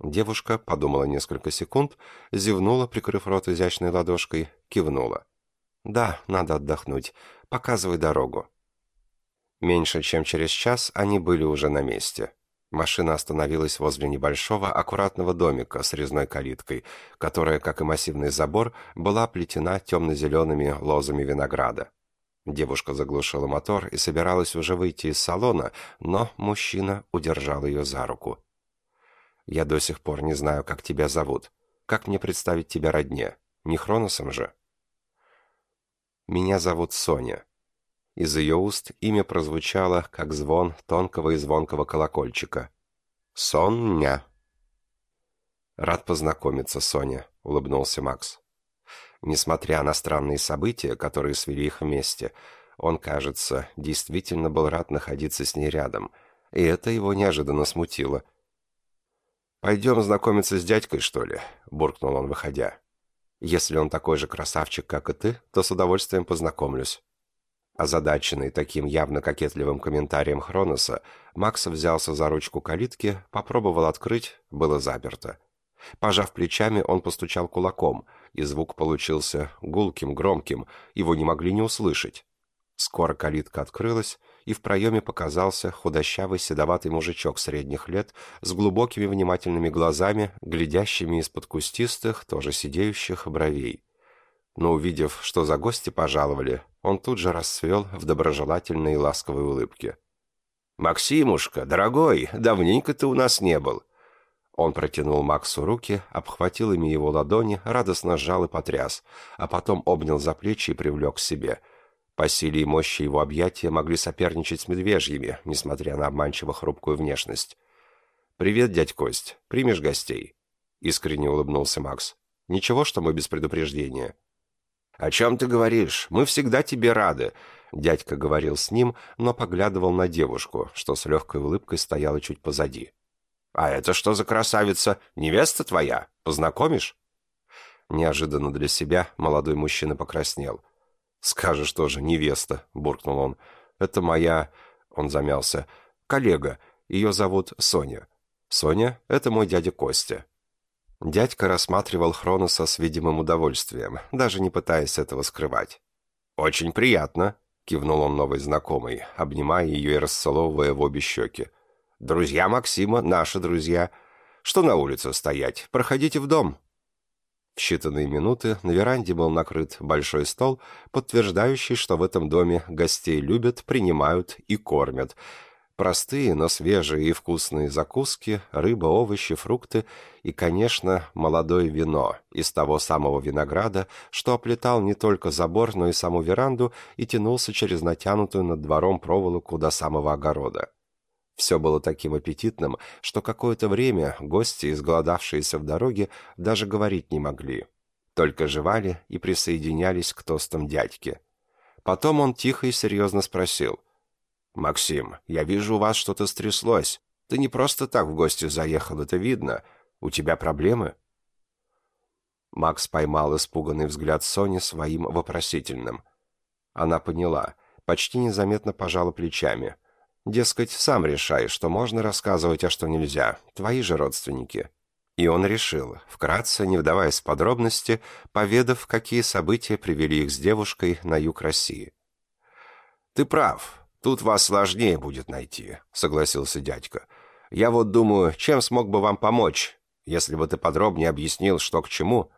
Девушка подумала несколько секунд, зевнула, прикрыв рот изящной ладошкой, кивнула. «Да, надо отдохнуть. Показывай дорогу». Меньше чем через час они были уже на месте. Машина остановилась возле небольшого, аккуратного домика с резной калиткой, которая, как и массивный забор, была оплетена темно-зелеными лозами винограда. Девушка заглушила мотор и собиралась уже выйти из салона, но мужчина удержал ее за руку. «Я до сих пор не знаю, как тебя зовут. Как мне представить тебя родне? Не Хроносом же?» «Меня зовут Соня», из ее уст имя прозвучало, как звон тонкого и звонкого колокольчика. «Соня!» «Рад познакомиться, Соня», — улыбнулся Макс. Несмотря на странные события, которые свели их вместе, он, кажется, действительно был рад находиться с ней рядом, и это его неожиданно смутило. «Пойдем знакомиться с дядькой, что ли?» — буркнул он, выходя. «Если он такой же красавчик, как и ты, то с удовольствием познакомлюсь». Озадаченный таким явно кокетливым комментарием Хроноса, Макс взялся за ручку калитки, попробовал открыть, было заперто. Пожав плечами, он постучал кулаком, и звук получился гулким, громким, его не могли не услышать. Скоро калитка открылась, и в проеме показался худощавый седоватый мужичок средних лет с глубокими внимательными глазами, глядящими из-под кустистых, тоже сидеющих бровей. Но увидев, что за гости пожаловали, он тут же расцвел в доброжелательной и ласковой улыбке. «Максимушка, дорогой, давненько ты у нас не был». Он протянул Максу руки, обхватил ими его ладони, радостно сжал и потряс, а потом обнял за плечи и привлек к себе. По силе и мощи его объятия могли соперничать с медвежьими, несмотря на обманчиво хрупкую внешность. «Привет, дядь Кость. Примешь гостей?» Искренне улыбнулся Макс. «Ничего, что мы без предупреждения?» «О чем ты говоришь? Мы всегда тебе рады!» Дядька говорил с ним, но поглядывал на девушку, что с легкой улыбкой стояла чуть позади. «А это что за красавица? Невеста твоя? Познакомишь?» Неожиданно для себя молодой мужчина покраснел. «Скажешь тоже, невеста», — буркнул он. «Это моя...» — он замялся. «Коллега. Ее зовут Соня. Соня — это мой дядя Костя». Дядька рассматривал Хроноса с видимым удовольствием, даже не пытаясь этого скрывать. «Очень приятно», — кивнул он новой знакомой, обнимая ее и расцеловывая в обе щеки. «Друзья Максима, наши друзья. Что на улице стоять? Проходите в дом». В считанные минуты на веранде был накрыт большой стол, подтверждающий, что в этом доме гостей любят, принимают и кормят. Простые, но свежие и вкусные закуски, рыба, овощи, фрукты и, конечно, молодое вино из того самого винограда, что оплетал не только забор, но и саму веранду и тянулся через натянутую над двором проволоку до самого огорода. Все было таким аппетитным, что какое-то время гости, изголодавшиеся в дороге, даже говорить не могли. Только жевали и присоединялись к тостам дядьки. Потом он тихо и серьезно спросил. «Максим, я вижу, у вас что-то стряслось. Ты не просто так в гости заехал, это видно. У тебя проблемы?» Макс поймал испуганный взгляд Сони своим вопросительным. Она поняла, почти незаметно пожала плечами. Дескать, сам решай, что можно рассказывать, а что нельзя. Твои же родственники. И он решил, вкратце, не вдаваясь в подробности, поведав, какие события привели их с девушкой на юг России. «Ты прав. «Тут вас сложнее будет найти», — согласился дядька. «Я вот думаю, чем смог бы вам помочь, если бы ты подробнее объяснил, что к чему?»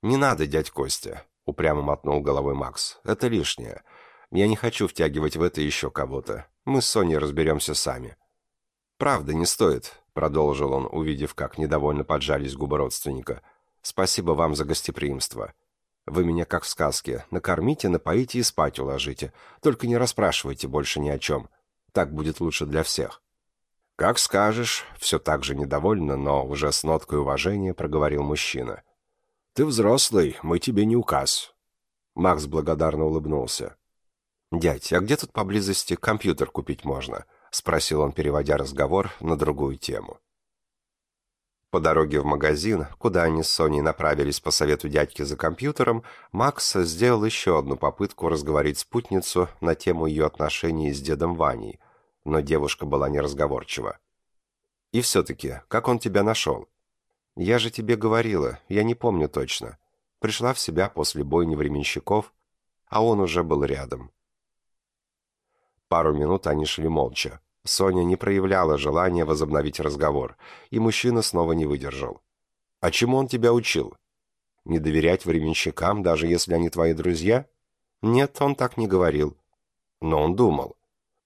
«Не надо, дядь Костя», — упрямо мотнул головой Макс. «Это лишнее. Я не хочу втягивать в это еще кого-то. Мы с Соней разберемся сами». «Правда, не стоит», — продолжил он, увидев, как недовольно поджались губы родственника. «Спасибо вам за гостеприимство. Вы меня, как в сказке, накормите, напоите и спать уложите. Только не расспрашивайте больше ни о чем. Так будет лучше для всех». «Как скажешь», — все так же недовольно, но уже с ноткой уважения проговорил мужчина. «Ты взрослый, мы тебе не указ». Макс благодарно улыбнулся. «Дядь, а где тут поблизости компьютер купить можно?» — спросил он, переводя разговор на другую тему. По дороге в магазин, куда они с Соней направились по совету дядьки за компьютером, Макс сделал еще одну попытку разговорить спутницу на тему ее отношений с дедом Ваней, но девушка была неразговорчива. «И все-таки, как он тебя нашел?» «Я же тебе говорила, я не помню точно. Пришла в себя после бойни временщиков, а он уже был рядом». Пару минут они шли молча. Соня не проявляла желания возобновить разговор, и мужчина снова не выдержал. «А чему он тебя учил? Не доверять временщикам, даже если они твои друзья?» «Нет, он так не говорил». Но он думал.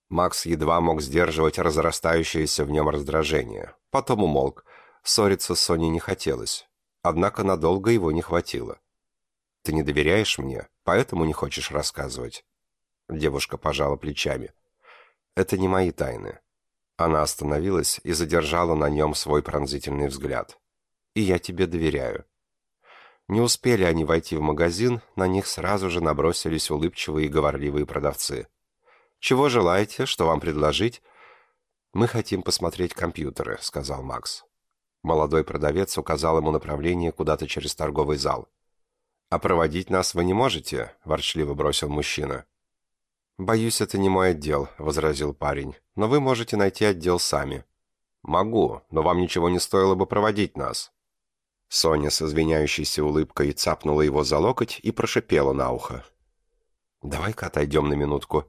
Макс едва мог сдерживать разрастающееся в нем раздражение. Потом умолк. Ссориться с Соней не хотелось. Однако надолго его не хватило. «Ты не доверяешь мне, поэтому не хочешь рассказывать?» Девушка пожала плечами. Это не мои тайны». Она остановилась и задержала на нем свой пронзительный взгляд. «И я тебе доверяю». Не успели они войти в магазин, на них сразу же набросились улыбчивые и говорливые продавцы. «Чего желаете? Что вам предложить?» «Мы хотим посмотреть компьютеры», — сказал Макс. Молодой продавец указал ему направление куда-то через торговый зал. «А проводить нас вы не можете?» — ворчливо бросил мужчина. «Боюсь, это не мой отдел», — возразил парень. «Но вы можете найти отдел сами». «Могу, но вам ничего не стоило бы проводить нас». Соня с извиняющейся улыбкой цапнула его за локоть и прошипела на ухо. «Давай-ка отойдем на минутку».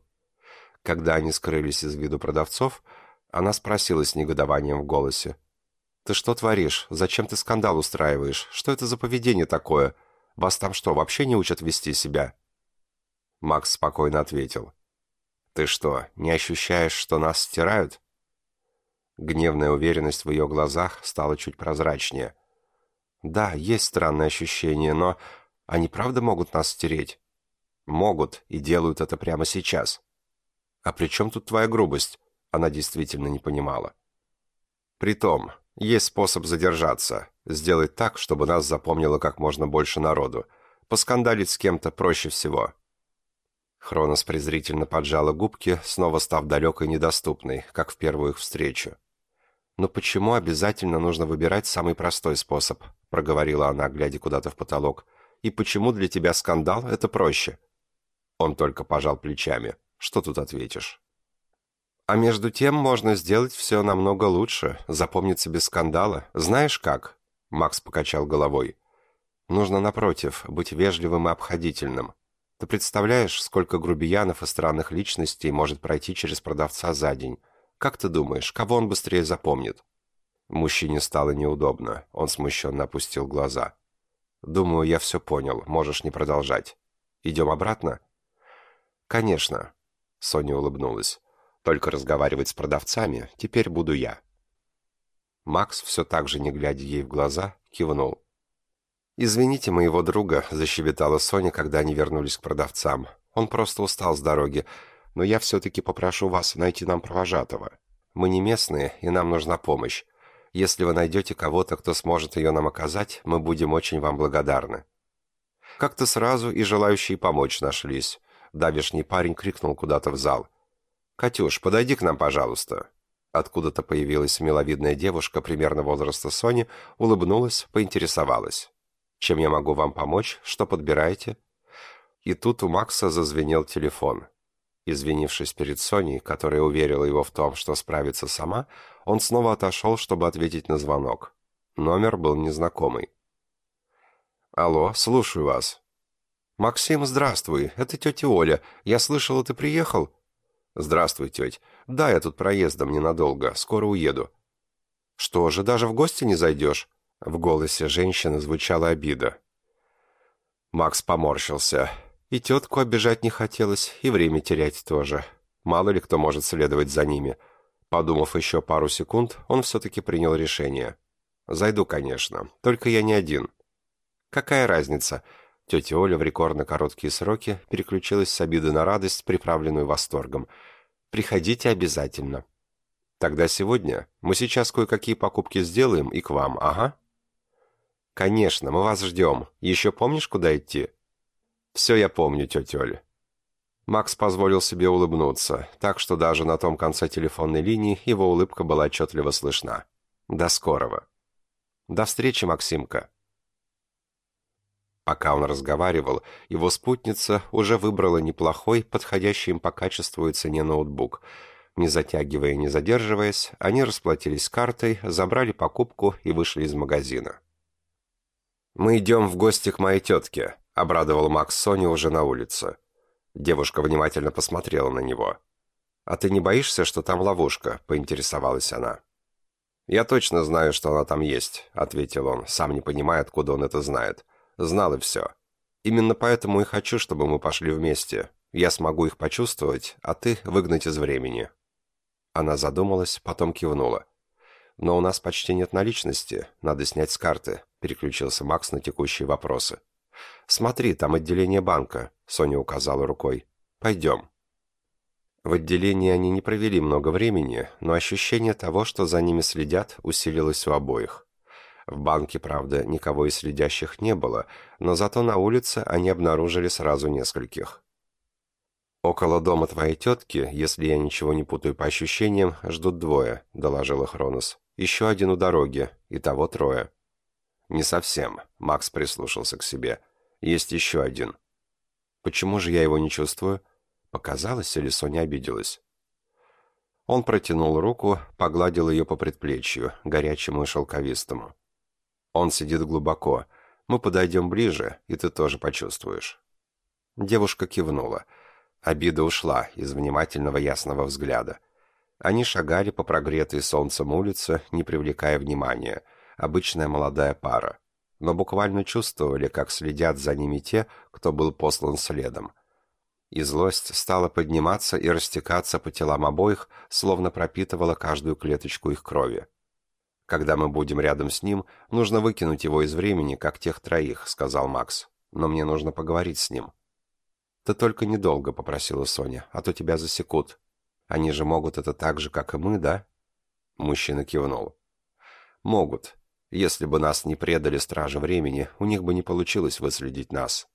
Когда они скрылись из виду продавцов, она спросила с негодованием в голосе. «Ты что творишь? Зачем ты скандал устраиваешь? Что это за поведение такое? Вас там что, вообще не учат вести себя?» Макс спокойно ответил. «Ты что, не ощущаешь, что нас стирают?» Гневная уверенность в ее глазах стала чуть прозрачнее. «Да, есть странное ощущение, но они правда могут нас стереть?» «Могут, и делают это прямо сейчас». «А при чем тут твоя грубость?» Она действительно не понимала. «Притом, есть способ задержаться, сделать так, чтобы нас запомнило как можно больше народу. Поскандалить с кем-то проще всего. Хронос презрительно поджала губки, снова став далекой и недоступной, как в первую их встречу. «Но почему обязательно нужно выбирать самый простой способ?» — проговорила она, глядя куда-то в потолок. «И почему для тебя скандал — это проще?» Он только пожал плечами. «Что тут ответишь?» «А между тем можно сделать все намного лучше, запомниться без скандала. Знаешь как?» Макс покачал головой. «Нужно, напротив, быть вежливым и обходительным. Ты представляешь, сколько грубиянов и странных личностей может пройти через продавца за день? Как ты думаешь, кого он быстрее запомнит?» Мужчине стало неудобно. Он смущенно опустил глаза. «Думаю, я все понял. Можешь не продолжать. Идем обратно?» «Конечно», — Соня улыбнулась. Только разговаривать с продавцами теперь буду я». Макс, все так же не глядя ей в глаза, кивнул. «Извините моего друга», — защебетала Соня, когда они вернулись к продавцам. «Он просто устал с дороги, но я все-таки попрошу вас найти нам провожатого. Мы не местные, и нам нужна помощь. Если вы найдете кого-то, кто сможет ее нам оказать, мы будем очень вам благодарны». Как-то сразу и желающие помочь нашлись. Давишний парень крикнул куда-то в зал. «Катюш, подойди к нам, пожалуйста». Откуда-то появилась миловидная девушка примерно возраста Сони, улыбнулась, поинтересовалась. «Чем я могу вам помочь? Что подбираете?» И тут у Макса зазвенел телефон. Извинившись перед Соней, которая уверила его в том, что справится сама, он снова отошел, чтобы ответить на звонок. Номер был незнакомый. «Алло, слушаю вас». «Максим, здравствуй, это тетя Оля. Я слышала, ты приехал?» «Здравствуй, тетя. Да, я тут проездом ненадолго, скоро уеду». «Что же, даже в гости не зайдешь?» В голосе женщины звучала обида. Макс поморщился. И тетку обижать не хотелось, и время терять тоже. Мало ли кто может следовать за ними. Подумав еще пару секунд, он все-таки принял решение. «Зайду, конечно, только я не один». «Какая разница?» Тетя Оля в рекордно короткие сроки переключилась с обиды на радость, приправленную восторгом. «Приходите обязательно». «Тогда сегодня мы сейчас кое-какие покупки сделаем и к вам, ага?» «Конечно, мы вас ждем. Еще помнишь, куда идти?» «Все я помню, тетя Оля». Макс позволил себе улыбнуться, так что даже на том конце телефонной линии его улыбка была отчетливо слышна. «До скорого». «До встречи, Максимка». Пока он разговаривал, его спутница уже выбрала неплохой, подходящий им по качеству и цене ноутбук. Не затягивая и не задерживаясь, они расплатились картой, забрали покупку и вышли из магазина. «Мы идем в гости к моей тетке», — обрадовал Макс Соню уже на улице. Девушка внимательно посмотрела на него. «А ты не боишься, что там ловушка?» — поинтересовалась она. «Я точно знаю, что она там есть», — ответил он, сам не понимая, откуда он это знает. Знал и все. Именно поэтому и хочу, чтобы мы пошли вместе. Я смогу их почувствовать, а ты выгнать из времени». Она задумалась, потом кивнула. «Но у нас почти нет наличности, надо снять с карты», — переключился Макс на текущие вопросы. «Смотри, там отделение банка», — Соня указала рукой. «Пойдем». В отделении они не провели много времени, но ощущение того, что за ними следят, усилилось у обоих. В банке, правда, никого из следящих не было, но зато на улице они обнаружили сразу нескольких. «Около дома твоей тетки, если я ничего не путаю по ощущениям, ждут двое», — доложила Хронос. «Еще один у дороги, и того трое». «Не совсем», — Макс прислушался к себе. «Есть еще один». «Почему же я его не чувствую?» Показалось, или Соня обиделась? Он протянул руку, погладил ее по предплечью, горячему и шелковистому. Он сидит глубоко. Мы подойдем ближе, и ты тоже почувствуешь». Девушка кивнула. Обида ушла из внимательного ясного взгляда. Они шагали по прогретой солнцем улице, не привлекая внимания. Обычная молодая пара. Но буквально чувствовали, как следят за ними те, кто был послан следом. И злость стала подниматься и растекаться по телам обоих, словно пропитывала каждую клеточку их крови. «Когда мы будем рядом с ним, нужно выкинуть его из времени, как тех троих», — сказал Макс. «Но мне нужно поговорить с ним». «Ты только недолго», — попросила Соня, — «а то тебя засекут. Они же могут это так же, как и мы, да?» Мужчина кивнул. «Могут. Если бы нас не предали стражи времени, у них бы не получилось выследить нас».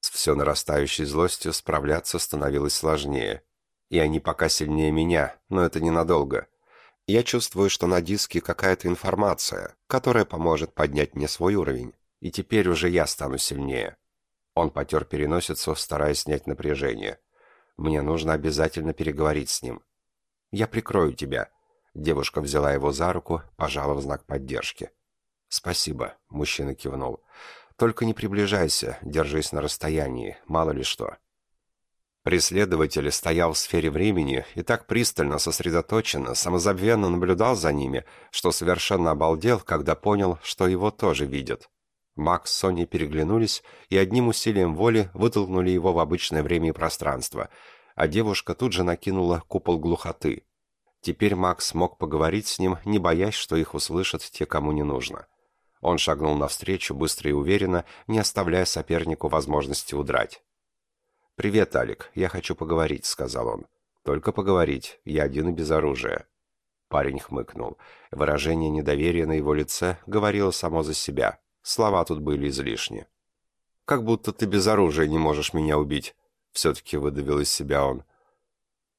С все нарастающей злостью справляться становилось сложнее. И они пока сильнее меня, но это ненадолго. Я чувствую, что на диске какая-то информация, которая поможет поднять мне свой уровень, и теперь уже я стану сильнее. Он потер переносицу, стараясь снять напряжение. Мне нужно обязательно переговорить с ним. Я прикрою тебя. Девушка взяла его за руку, пожала в знак поддержки. «Спасибо», — мужчина кивнул. «Только не приближайся, держись на расстоянии, мало ли что». Преследователь стоял в сфере времени и так пристально, сосредоточенно, самозабвенно наблюдал за ними, что совершенно обалдел, когда понял, что его тоже видят. Макс с Соней переглянулись и одним усилием воли вытолкнули его в обычное время и пространство. а девушка тут же накинула купол глухоты. Теперь Макс мог поговорить с ним, не боясь, что их услышат те, кому не нужно. Он шагнул навстречу быстро и уверенно, не оставляя сопернику возможности удрать. «Привет, Алик, я хочу поговорить», — сказал он. «Только поговорить, я один и без оружия». Парень хмыкнул. Выражение недоверия на его лице говорило само за себя. Слова тут были излишни. «Как будто ты без оружия не можешь меня убить», — все-таки выдавил из себя он.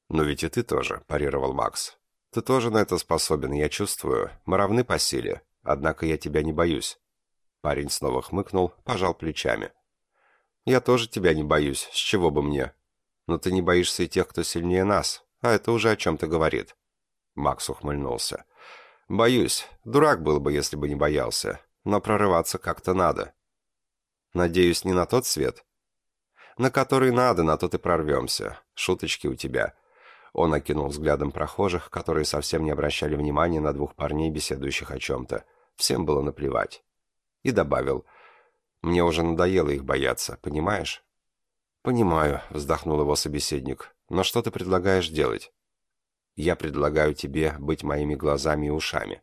«Но ведь и ты тоже», — парировал Макс. «Ты тоже на это способен, я чувствую. Мы равны по силе. Однако я тебя не боюсь». Парень снова хмыкнул, пожал плечами. «Я тоже тебя не боюсь. С чего бы мне? Но ты не боишься и тех, кто сильнее нас. А это уже о чем-то говорит». Макс ухмыльнулся. «Боюсь. Дурак был бы, если бы не боялся. Но прорываться как-то надо». «Надеюсь, не на тот свет?» «На который надо, на тот и прорвемся. Шуточки у тебя». Он окинул взглядом прохожих, которые совсем не обращали внимания на двух парней, беседующих о чем-то. Всем было наплевать. И добавил, «Мне уже надоело их бояться, понимаешь?» «Понимаю», — вздохнул его собеседник. «Но что ты предлагаешь делать?» «Я предлагаю тебе быть моими глазами и ушами».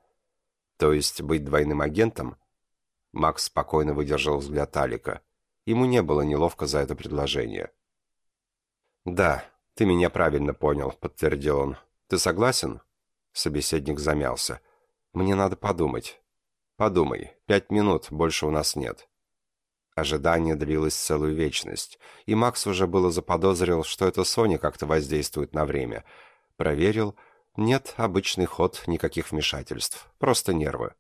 «То есть быть двойным агентом?» Макс спокойно выдержал взгляд Алика. Ему не было неловко за это предложение. «Да, ты меня правильно понял», — подтвердил он. «Ты согласен?» Собеседник замялся. «Мне надо подумать». «Подумай. Пять минут, больше у нас нет». Ожидание длилось целую вечность, и Макс уже было заподозрил, что это Соня как-то воздействует на время. Проверил. Нет, обычный ход, никаких вмешательств. Просто нервы.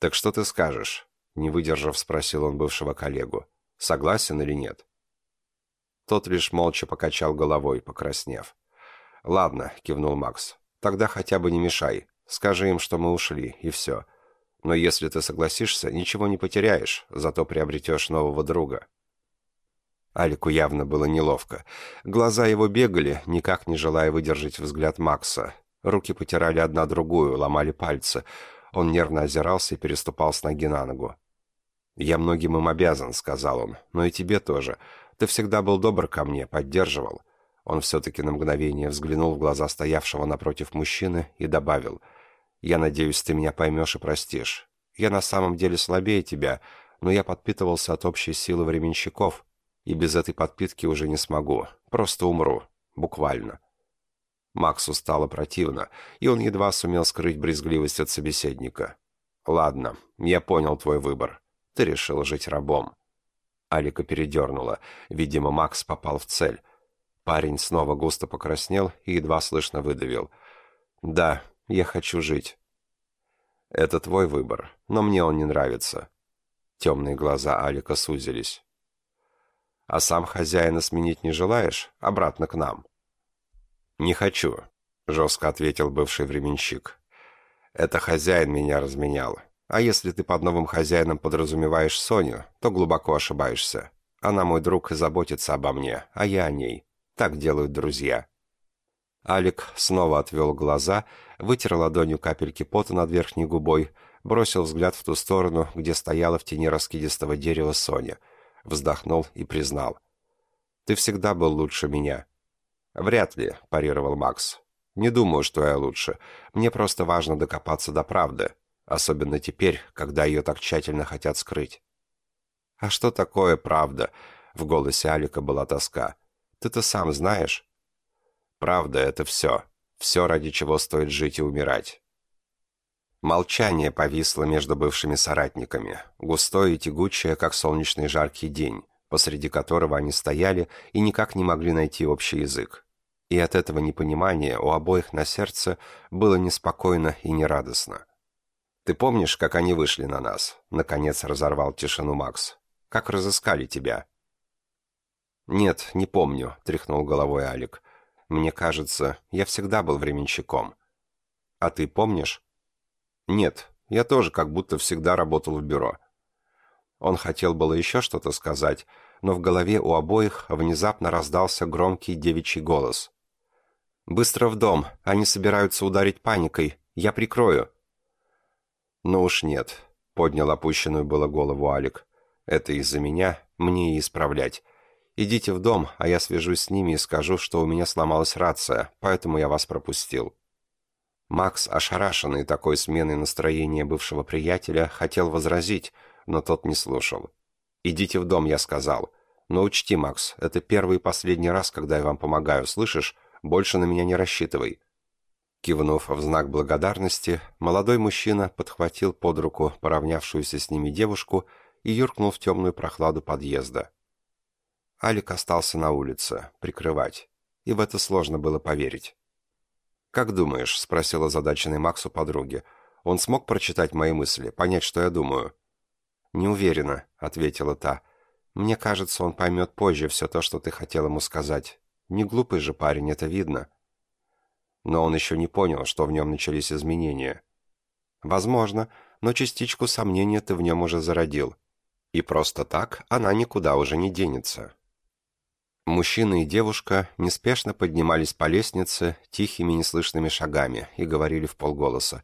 «Так что ты скажешь?» Не выдержав, спросил он бывшего коллегу. «Согласен или нет?» Тот лишь молча покачал головой, покраснев. «Ладно», — кивнул Макс. «Тогда хотя бы не мешай. Скажи им, что мы ушли, и все. Но если ты согласишься, ничего не потеряешь, зато приобретешь нового друга». Алику явно было неловко. Глаза его бегали, никак не желая выдержать взгляд Макса. Руки потирали одна другую, ломали пальцы. Он нервно озирался и переступал с ноги на ногу. «Я многим им обязан», — сказал он, — «но и тебе тоже. Ты всегда был добр ко мне, поддерживал». Он все-таки на мгновение взглянул в глаза стоявшего напротив мужчины и добавил, «Я надеюсь, ты меня поймешь и простишь. Я на самом деле слабее тебя, но я подпитывался от общей силы временщиков, и без этой подпитки уже не смогу. Просто умру. Буквально». Максу стало противно, и он едва сумел скрыть брезгливость от собеседника. «Ладно, я понял твой выбор. Ты решил жить рабом». Алика передернула. Видимо, Макс попал в цель. Парень снова густо покраснел и едва слышно выдавил. «Да, я хочу жить». «Это твой выбор, но мне он не нравится». Темные глаза Алика сузились. «А сам хозяина сменить не желаешь? Обратно к нам». «Не хочу», — жестко ответил бывший временщик. «Это хозяин меня разменял. А если ты под новым хозяином подразумеваешь Соню, то глубоко ошибаешься. Она мой друг и заботится обо мне, а я о ней. Так делают друзья». Алик снова отвел глаза, вытер ладонью капельки пота над верхней губой, бросил взгляд в ту сторону, где стояла в тени раскидистого дерева Соня, вздохнул и признал. «Ты всегда был лучше меня». «Вряд ли», – парировал Макс. «Не думаю, что я лучше. Мне просто важно докопаться до правды. Особенно теперь, когда ее так тщательно хотят скрыть. «А что такое правда?» — в голосе Алика была тоска. «Ты-то сам знаешь?» «Правда — это все. Все, ради чего стоит жить и умирать». Молчание повисло между бывшими соратниками, густое и тягучее, как солнечный жаркий день, посреди которого они стояли и никак не могли найти общий язык. И от этого непонимания у обоих на сердце было неспокойно и нерадостно. «Ты помнишь, как они вышли на нас?» Наконец разорвал тишину Макс. «Как разыскали тебя?» «Нет, не помню», — тряхнул головой Алик. «Мне кажется, я всегда был временщиком». «А ты помнишь?» «Нет, я тоже как будто всегда работал в бюро». Он хотел было еще что-то сказать, но в голове у обоих внезапно раздался громкий девичий голос. «Быстро в дом, они собираются ударить паникой, я прикрою». «Ну уж нет», — поднял опущенную было голову Алик. «Это из-за меня, мне и исправлять. Идите в дом, а я свяжусь с ними и скажу, что у меня сломалась рация, поэтому я вас пропустил». Макс, ошарашенный такой сменой настроения бывшего приятеля, хотел возразить, но тот не слушал. «Идите в дом», — я сказал. «Но учти, Макс, это первый и последний раз, когда я вам помогаю, слышишь? Больше на меня не рассчитывай». Кивнув в знак благодарности, молодой мужчина подхватил под руку поравнявшуюся с ними девушку и юркнул в темную прохладу подъезда. Алик остался на улице, прикрывать, и в это сложно было поверить. «Как думаешь?» — спросила задаченный Максу подруги. «Он смог прочитать мои мысли, понять, что я думаю?» «Не уверена», — ответила та. «Мне кажется, он поймет позже все то, что ты хотел ему сказать. Не глупый же парень, это видно». Но он еще не понял, что в нем начались изменения. «Возможно, но частичку сомнения ты в нем уже зародил. И просто так она никуда уже не денется». Мужчина и девушка неспешно поднимались по лестнице тихими неслышными шагами и говорили в полголоса.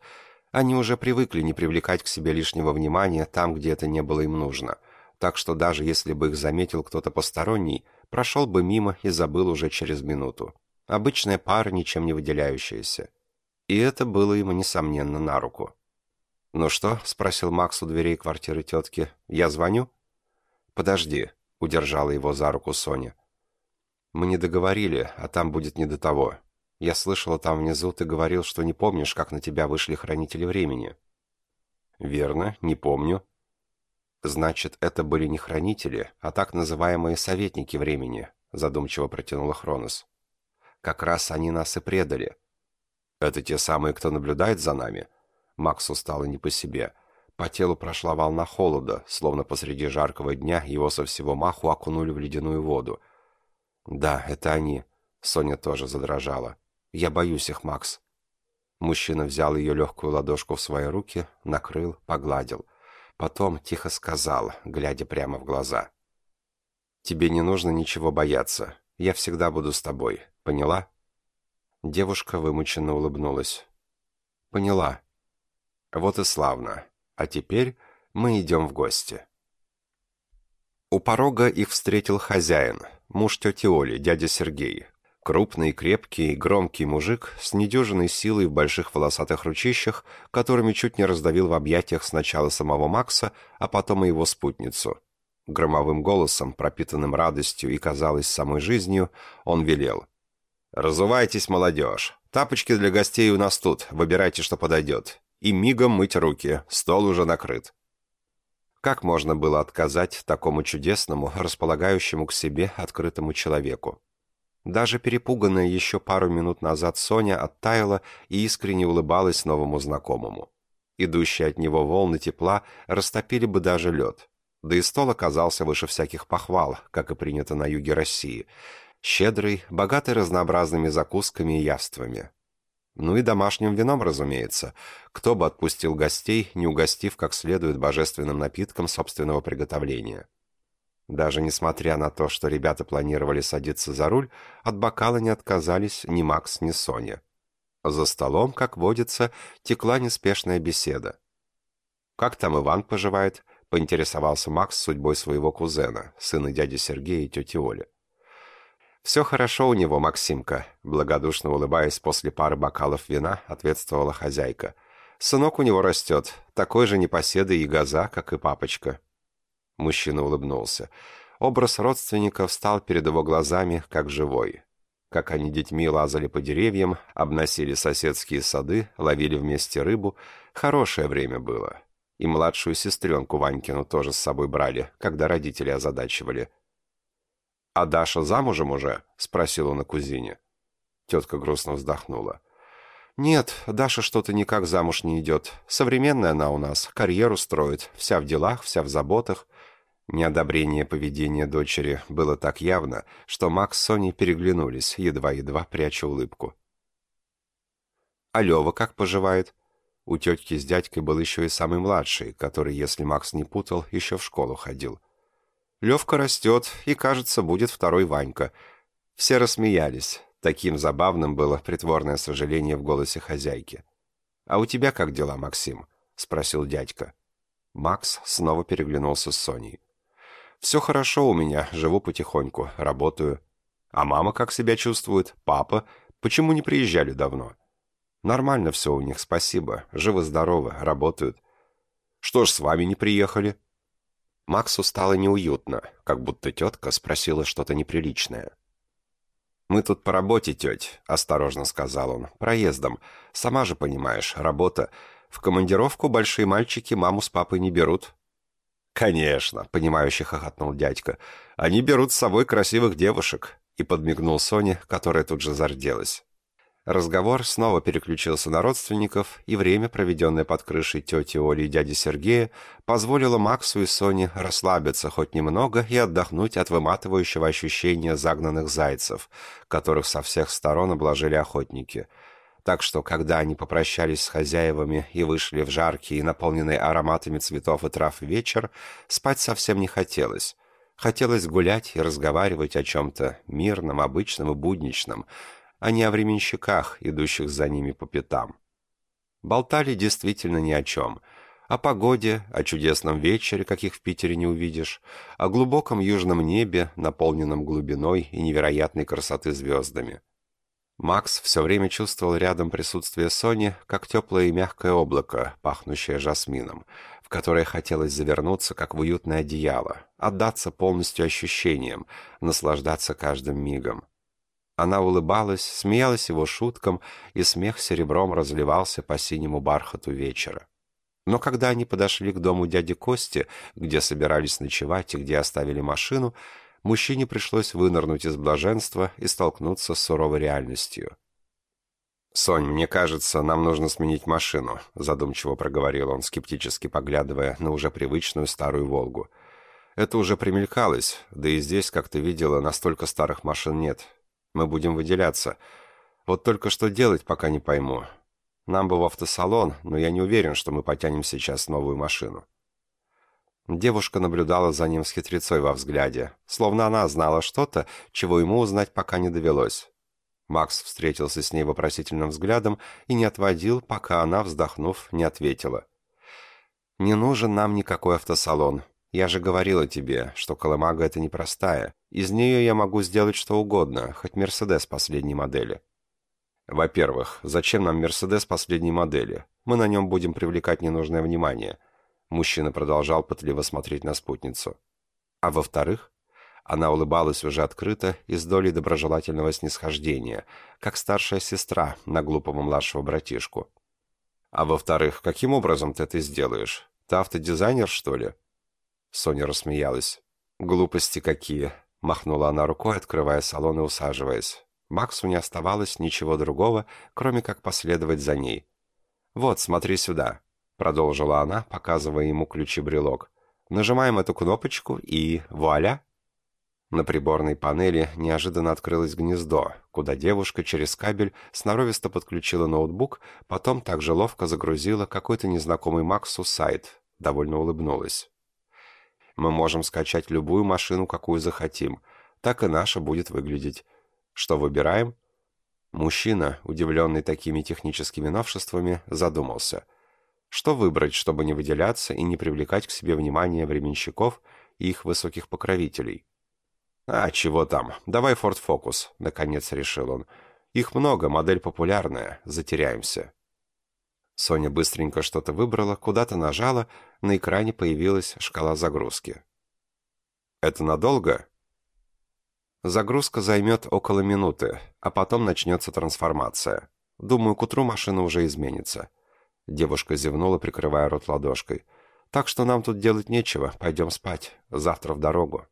Они уже привыкли не привлекать к себе лишнего внимания там, где это не было им нужно. Так что даже если бы их заметил кто-то посторонний, прошел бы мимо и забыл уже через минуту. Обычная пара, ничем не выделяющаяся. И это было ему, несомненно, на руку. «Ну что?» — спросил Макс у дверей квартиры тетки. «Я звоню?» «Подожди», — удержала его за руку Соня. Мы не договорили, а там будет не до того. Я слышала там внизу, ты говорил, что не помнишь, как на тебя вышли хранители времени. Верно, не помню. Значит, это были не хранители, а так называемые советники времени, задумчиво протянула Хронос. Как раз они нас и предали. Это те самые, кто наблюдает за нами? Максу стало не по себе. По телу прошла волна холода, словно посреди жаркого дня его со всего маху окунули в ледяную воду — «Да, это они». Соня тоже задрожала. «Я боюсь их, Макс». Мужчина взял ее легкую ладошку в свои руки, накрыл, погладил. Потом тихо сказал, глядя прямо в глаза. «Тебе не нужно ничего бояться. Я всегда буду с тобой. Поняла?» Девушка вымученно улыбнулась. «Поняла. Вот и славно. А теперь мы идем в гости». У порога их встретил хозяин, муж тети Оли, дядя Сергей. Крупный, крепкий, громкий мужик с недюжиной силой в больших волосатых ручищах, которыми чуть не раздавил в объятиях сначала самого Макса, а потом и его спутницу. Громовым голосом, пропитанным радостью и, казалось, самой жизнью, он велел. «Разувайтесь, молодежь! Тапочки для гостей у нас тут, выбирайте, что подойдет. И мигом мыть руки, стол уже накрыт». Как можно было отказать такому чудесному, располагающему к себе открытому человеку? Даже перепуганная еще пару минут назад Соня оттаяла и искренне улыбалась новому знакомому. Идущие от него волны тепла растопили бы даже лед. Да и стол оказался выше всяких похвал, как и принято на юге России. Щедрый, богатый разнообразными закусками и явствами. Ну и домашним вином, разумеется. Кто бы отпустил гостей, не угостив как следует божественным напитком собственного приготовления. Даже несмотря на то, что ребята планировали садиться за руль, от бокала не отказались ни Макс, ни Соня. За столом, как водится, текла неспешная беседа. «Как там Иван поживает?» — поинтересовался Макс судьбой своего кузена, сына дяди Сергея и тети Оли. «Все хорошо у него, Максимка», — благодушно улыбаясь после пары бокалов вина, ответствовала хозяйка. «Сынок у него растет, такой же непоседа и газа, как и папочка». Мужчина улыбнулся. Образ родственника встал перед его глазами, как живой. Как они детьми лазали по деревьям, обносили соседские сады, ловили вместе рыбу. Хорошее время было. И младшую сестренку Ванькину тоже с собой брали, когда родители озадачивали — «А Даша замужем уже?» — спросил он о кузине. Тетка грустно вздохнула. «Нет, Даша что-то никак замуж не идет. Современная она у нас, карьеру строит, вся в делах, вся в заботах». Неодобрение поведения дочери было так явно, что Макс с Соней переглянулись, едва-едва пряча улыбку. «А Лева как поживает?» У тетки с дядькой был еще и самый младший, который, если Макс не путал, еще в школу ходил. Левка растет, и, кажется, будет второй Ванька. Все рассмеялись. Таким забавным было притворное сожаление в голосе хозяйки. «А у тебя как дела, Максим?» — спросил дядька. Макс снова переглянулся с Соней. Все хорошо у меня, живу потихоньку, работаю. А мама как себя чувствует? Папа? Почему не приезжали давно? Нормально все у них, спасибо. Живы-здоровы, работают. Что ж, с вами не приехали? Максу стало неуютно, как будто тетка спросила что-то неприличное. «Мы тут по работе, теть», — осторожно сказал он, — «проездом. Сама же понимаешь, работа. В командировку большие мальчики маму с папой не берут». «Конечно», — понимающе хохотнул дядька. «Они берут с собой красивых девушек», — и подмигнул Соне, которая тут же зарделась. Разговор снова переключился на родственников, и время, проведенное под крышей тети Оли и дяди Сергея, позволило Максу и Соне расслабиться хоть немного и отдохнуть от выматывающего ощущения загнанных зайцев, которых со всех сторон обложили охотники. Так что, когда они попрощались с хозяевами и вышли в жаркий и наполненный ароматами цветов и трав вечер, спать совсем не хотелось. Хотелось гулять и разговаривать о чем-то мирном, обычном и будничном – а не о временщиках, идущих за ними по пятам. Болтали действительно ни о чем. О погоде, о чудесном вечере, каких в Питере не увидишь, о глубоком южном небе, наполненном глубиной и невероятной красоты звездами. Макс все время чувствовал рядом присутствие Сони, как теплое и мягкое облако, пахнущее жасмином, в которое хотелось завернуться, как в уютное одеяло, отдаться полностью ощущениям, наслаждаться каждым мигом. Она улыбалась, смеялась его шуткам, и смех серебром разливался по синему бархату вечера. Но когда они подошли к дому дяди Кости, где собирались ночевать и где оставили машину, мужчине пришлось вынырнуть из блаженства и столкнуться с суровой реальностью. «Сонь, мне кажется, нам нужно сменить машину», — задумчиво проговорил он, скептически поглядывая на уже привычную старую «Волгу». «Это уже примелькалось, да и здесь, как ты видела, настолько старых машин нет. Мы будем выделяться. Вот только что делать, пока не пойму. Нам бы в автосалон, но я не уверен, что мы потянем сейчас новую машину». Девушка наблюдала за ним с хитрецой во взгляде, словно она знала что-то, чего ему узнать пока не довелось. Макс встретился с ней вопросительным взглядом и не отводил, пока она, вздохнув, не ответила. «Не нужен нам никакой автосалон. Я же говорила тебе, что Колымага — это непростая. Из нее я могу сделать что угодно, хоть Мерседес последней модели. Во-первых, зачем нам Мерседес последней модели? Мы на нем будем привлекать ненужное внимание. Мужчина продолжал пытливо смотреть на спутницу. А во-вторых, она улыбалась уже открыто и с долей доброжелательного снисхождения, как старшая сестра на глупого младшего братишку. А во-вторых, каким образом ты это сделаешь? Ты автодизайнер, что ли? Соня рассмеялась. Глупости какие. Махнула она рукой, открывая салон и усаживаясь. Максу не оставалось ничего другого, кроме как последовать за ней. «Вот, смотри сюда», — продолжила она, показывая ему ключи-брелок. «Нажимаем эту кнопочку и вуаля!» На приборной панели неожиданно открылось гнездо, куда девушка через кабель сноровисто подключила ноутбук, потом также ловко загрузила какой-то незнакомый Максу сайт, довольно улыбнулась. Мы можем скачать любую машину, какую захотим. Так и наша будет выглядеть. Что выбираем?» Мужчина, удивленный такими техническими новшествами, задумался. Что выбрать, чтобы не выделяться и не привлекать к себе внимание временщиков и их высоких покровителей? «А, чего там? Давай Ford Focus», — наконец решил он. «Их много, модель популярная, затеряемся». Соня быстренько что-то выбрала, куда-то нажала, на экране появилась шкала загрузки. «Это надолго?» Загрузка займет около минуты, а потом начнется трансформация. Думаю, к утру машина уже изменится. Девушка зевнула, прикрывая рот ладошкой. Так что нам тут делать нечего, пойдем спать. Завтра в дорогу.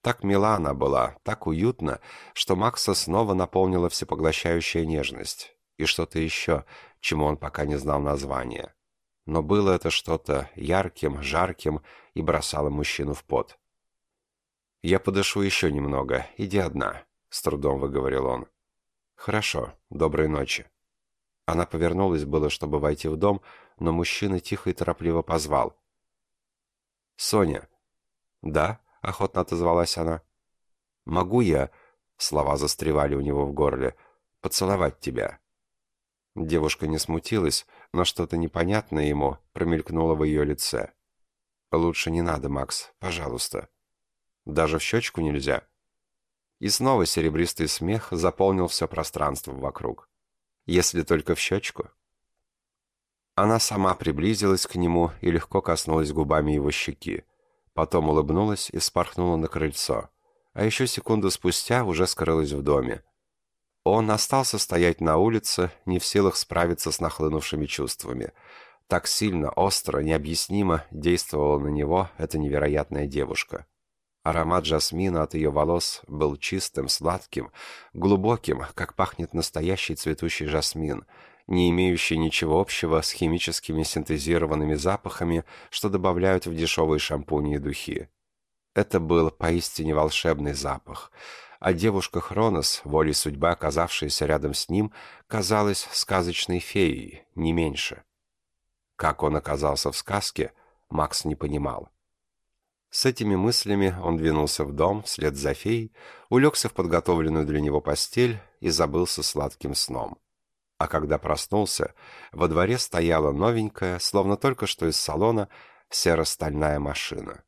Так мила она была, так уютно, что Макса снова наполнила всепоглощающая нежность. И что-то еще, чему он пока не знал названия. Но было это что-то ярким, жарким и бросало мужчину в пот. «Я подышу еще немного. Иди одна», — с трудом выговорил он. «Хорошо. Доброй ночи». Она повернулась было, чтобы войти в дом, но мужчина тихо и торопливо позвал. «Соня». «Да», — охотно отозвалась она. «Могу я...» — слова застревали у него в горле. «Поцеловать тебя». Девушка не смутилась, но что-то непонятное ему промелькнуло в ее лице. «Лучше не надо, Макс, пожалуйста». «Даже в щечку нельзя?» И снова серебристый смех заполнил все пространство вокруг. «Если только в щечку». Она сама приблизилась к нему и легко коснулась губами его щеки. Потом улыбнулась и спорхнула на крыльцо. А еще секунду спустя уже скрылась в доме. Он остался стоять на улице, не в силах справиться с нахлынувшими чувствами. Так сильно, остро, необъяснимо действовала на него эта невероятная девушка. Аромат жасмина от ее волос был чистым, сладким, глубоким, как пахнет настоящий цветущий жасмин, не имеющий ничего общего с химическими синтезированными запахами, что добавляют в дешевые шампуни и духи. Это был поистине волшебный запах — а девушка Хронос, волей судьбы оказавшаяся рядом с ним, казалась сказочной феей, не меньше. Как он оказался в сказке, Макс не понимал. С этими мыслями он двинулся в дом вслед за феей, улегся в подготовленную для него постель и забылся сладким сном. А когда проснулся, во дворе стояла новенькая, словно только что из салона, серо-стальная машина.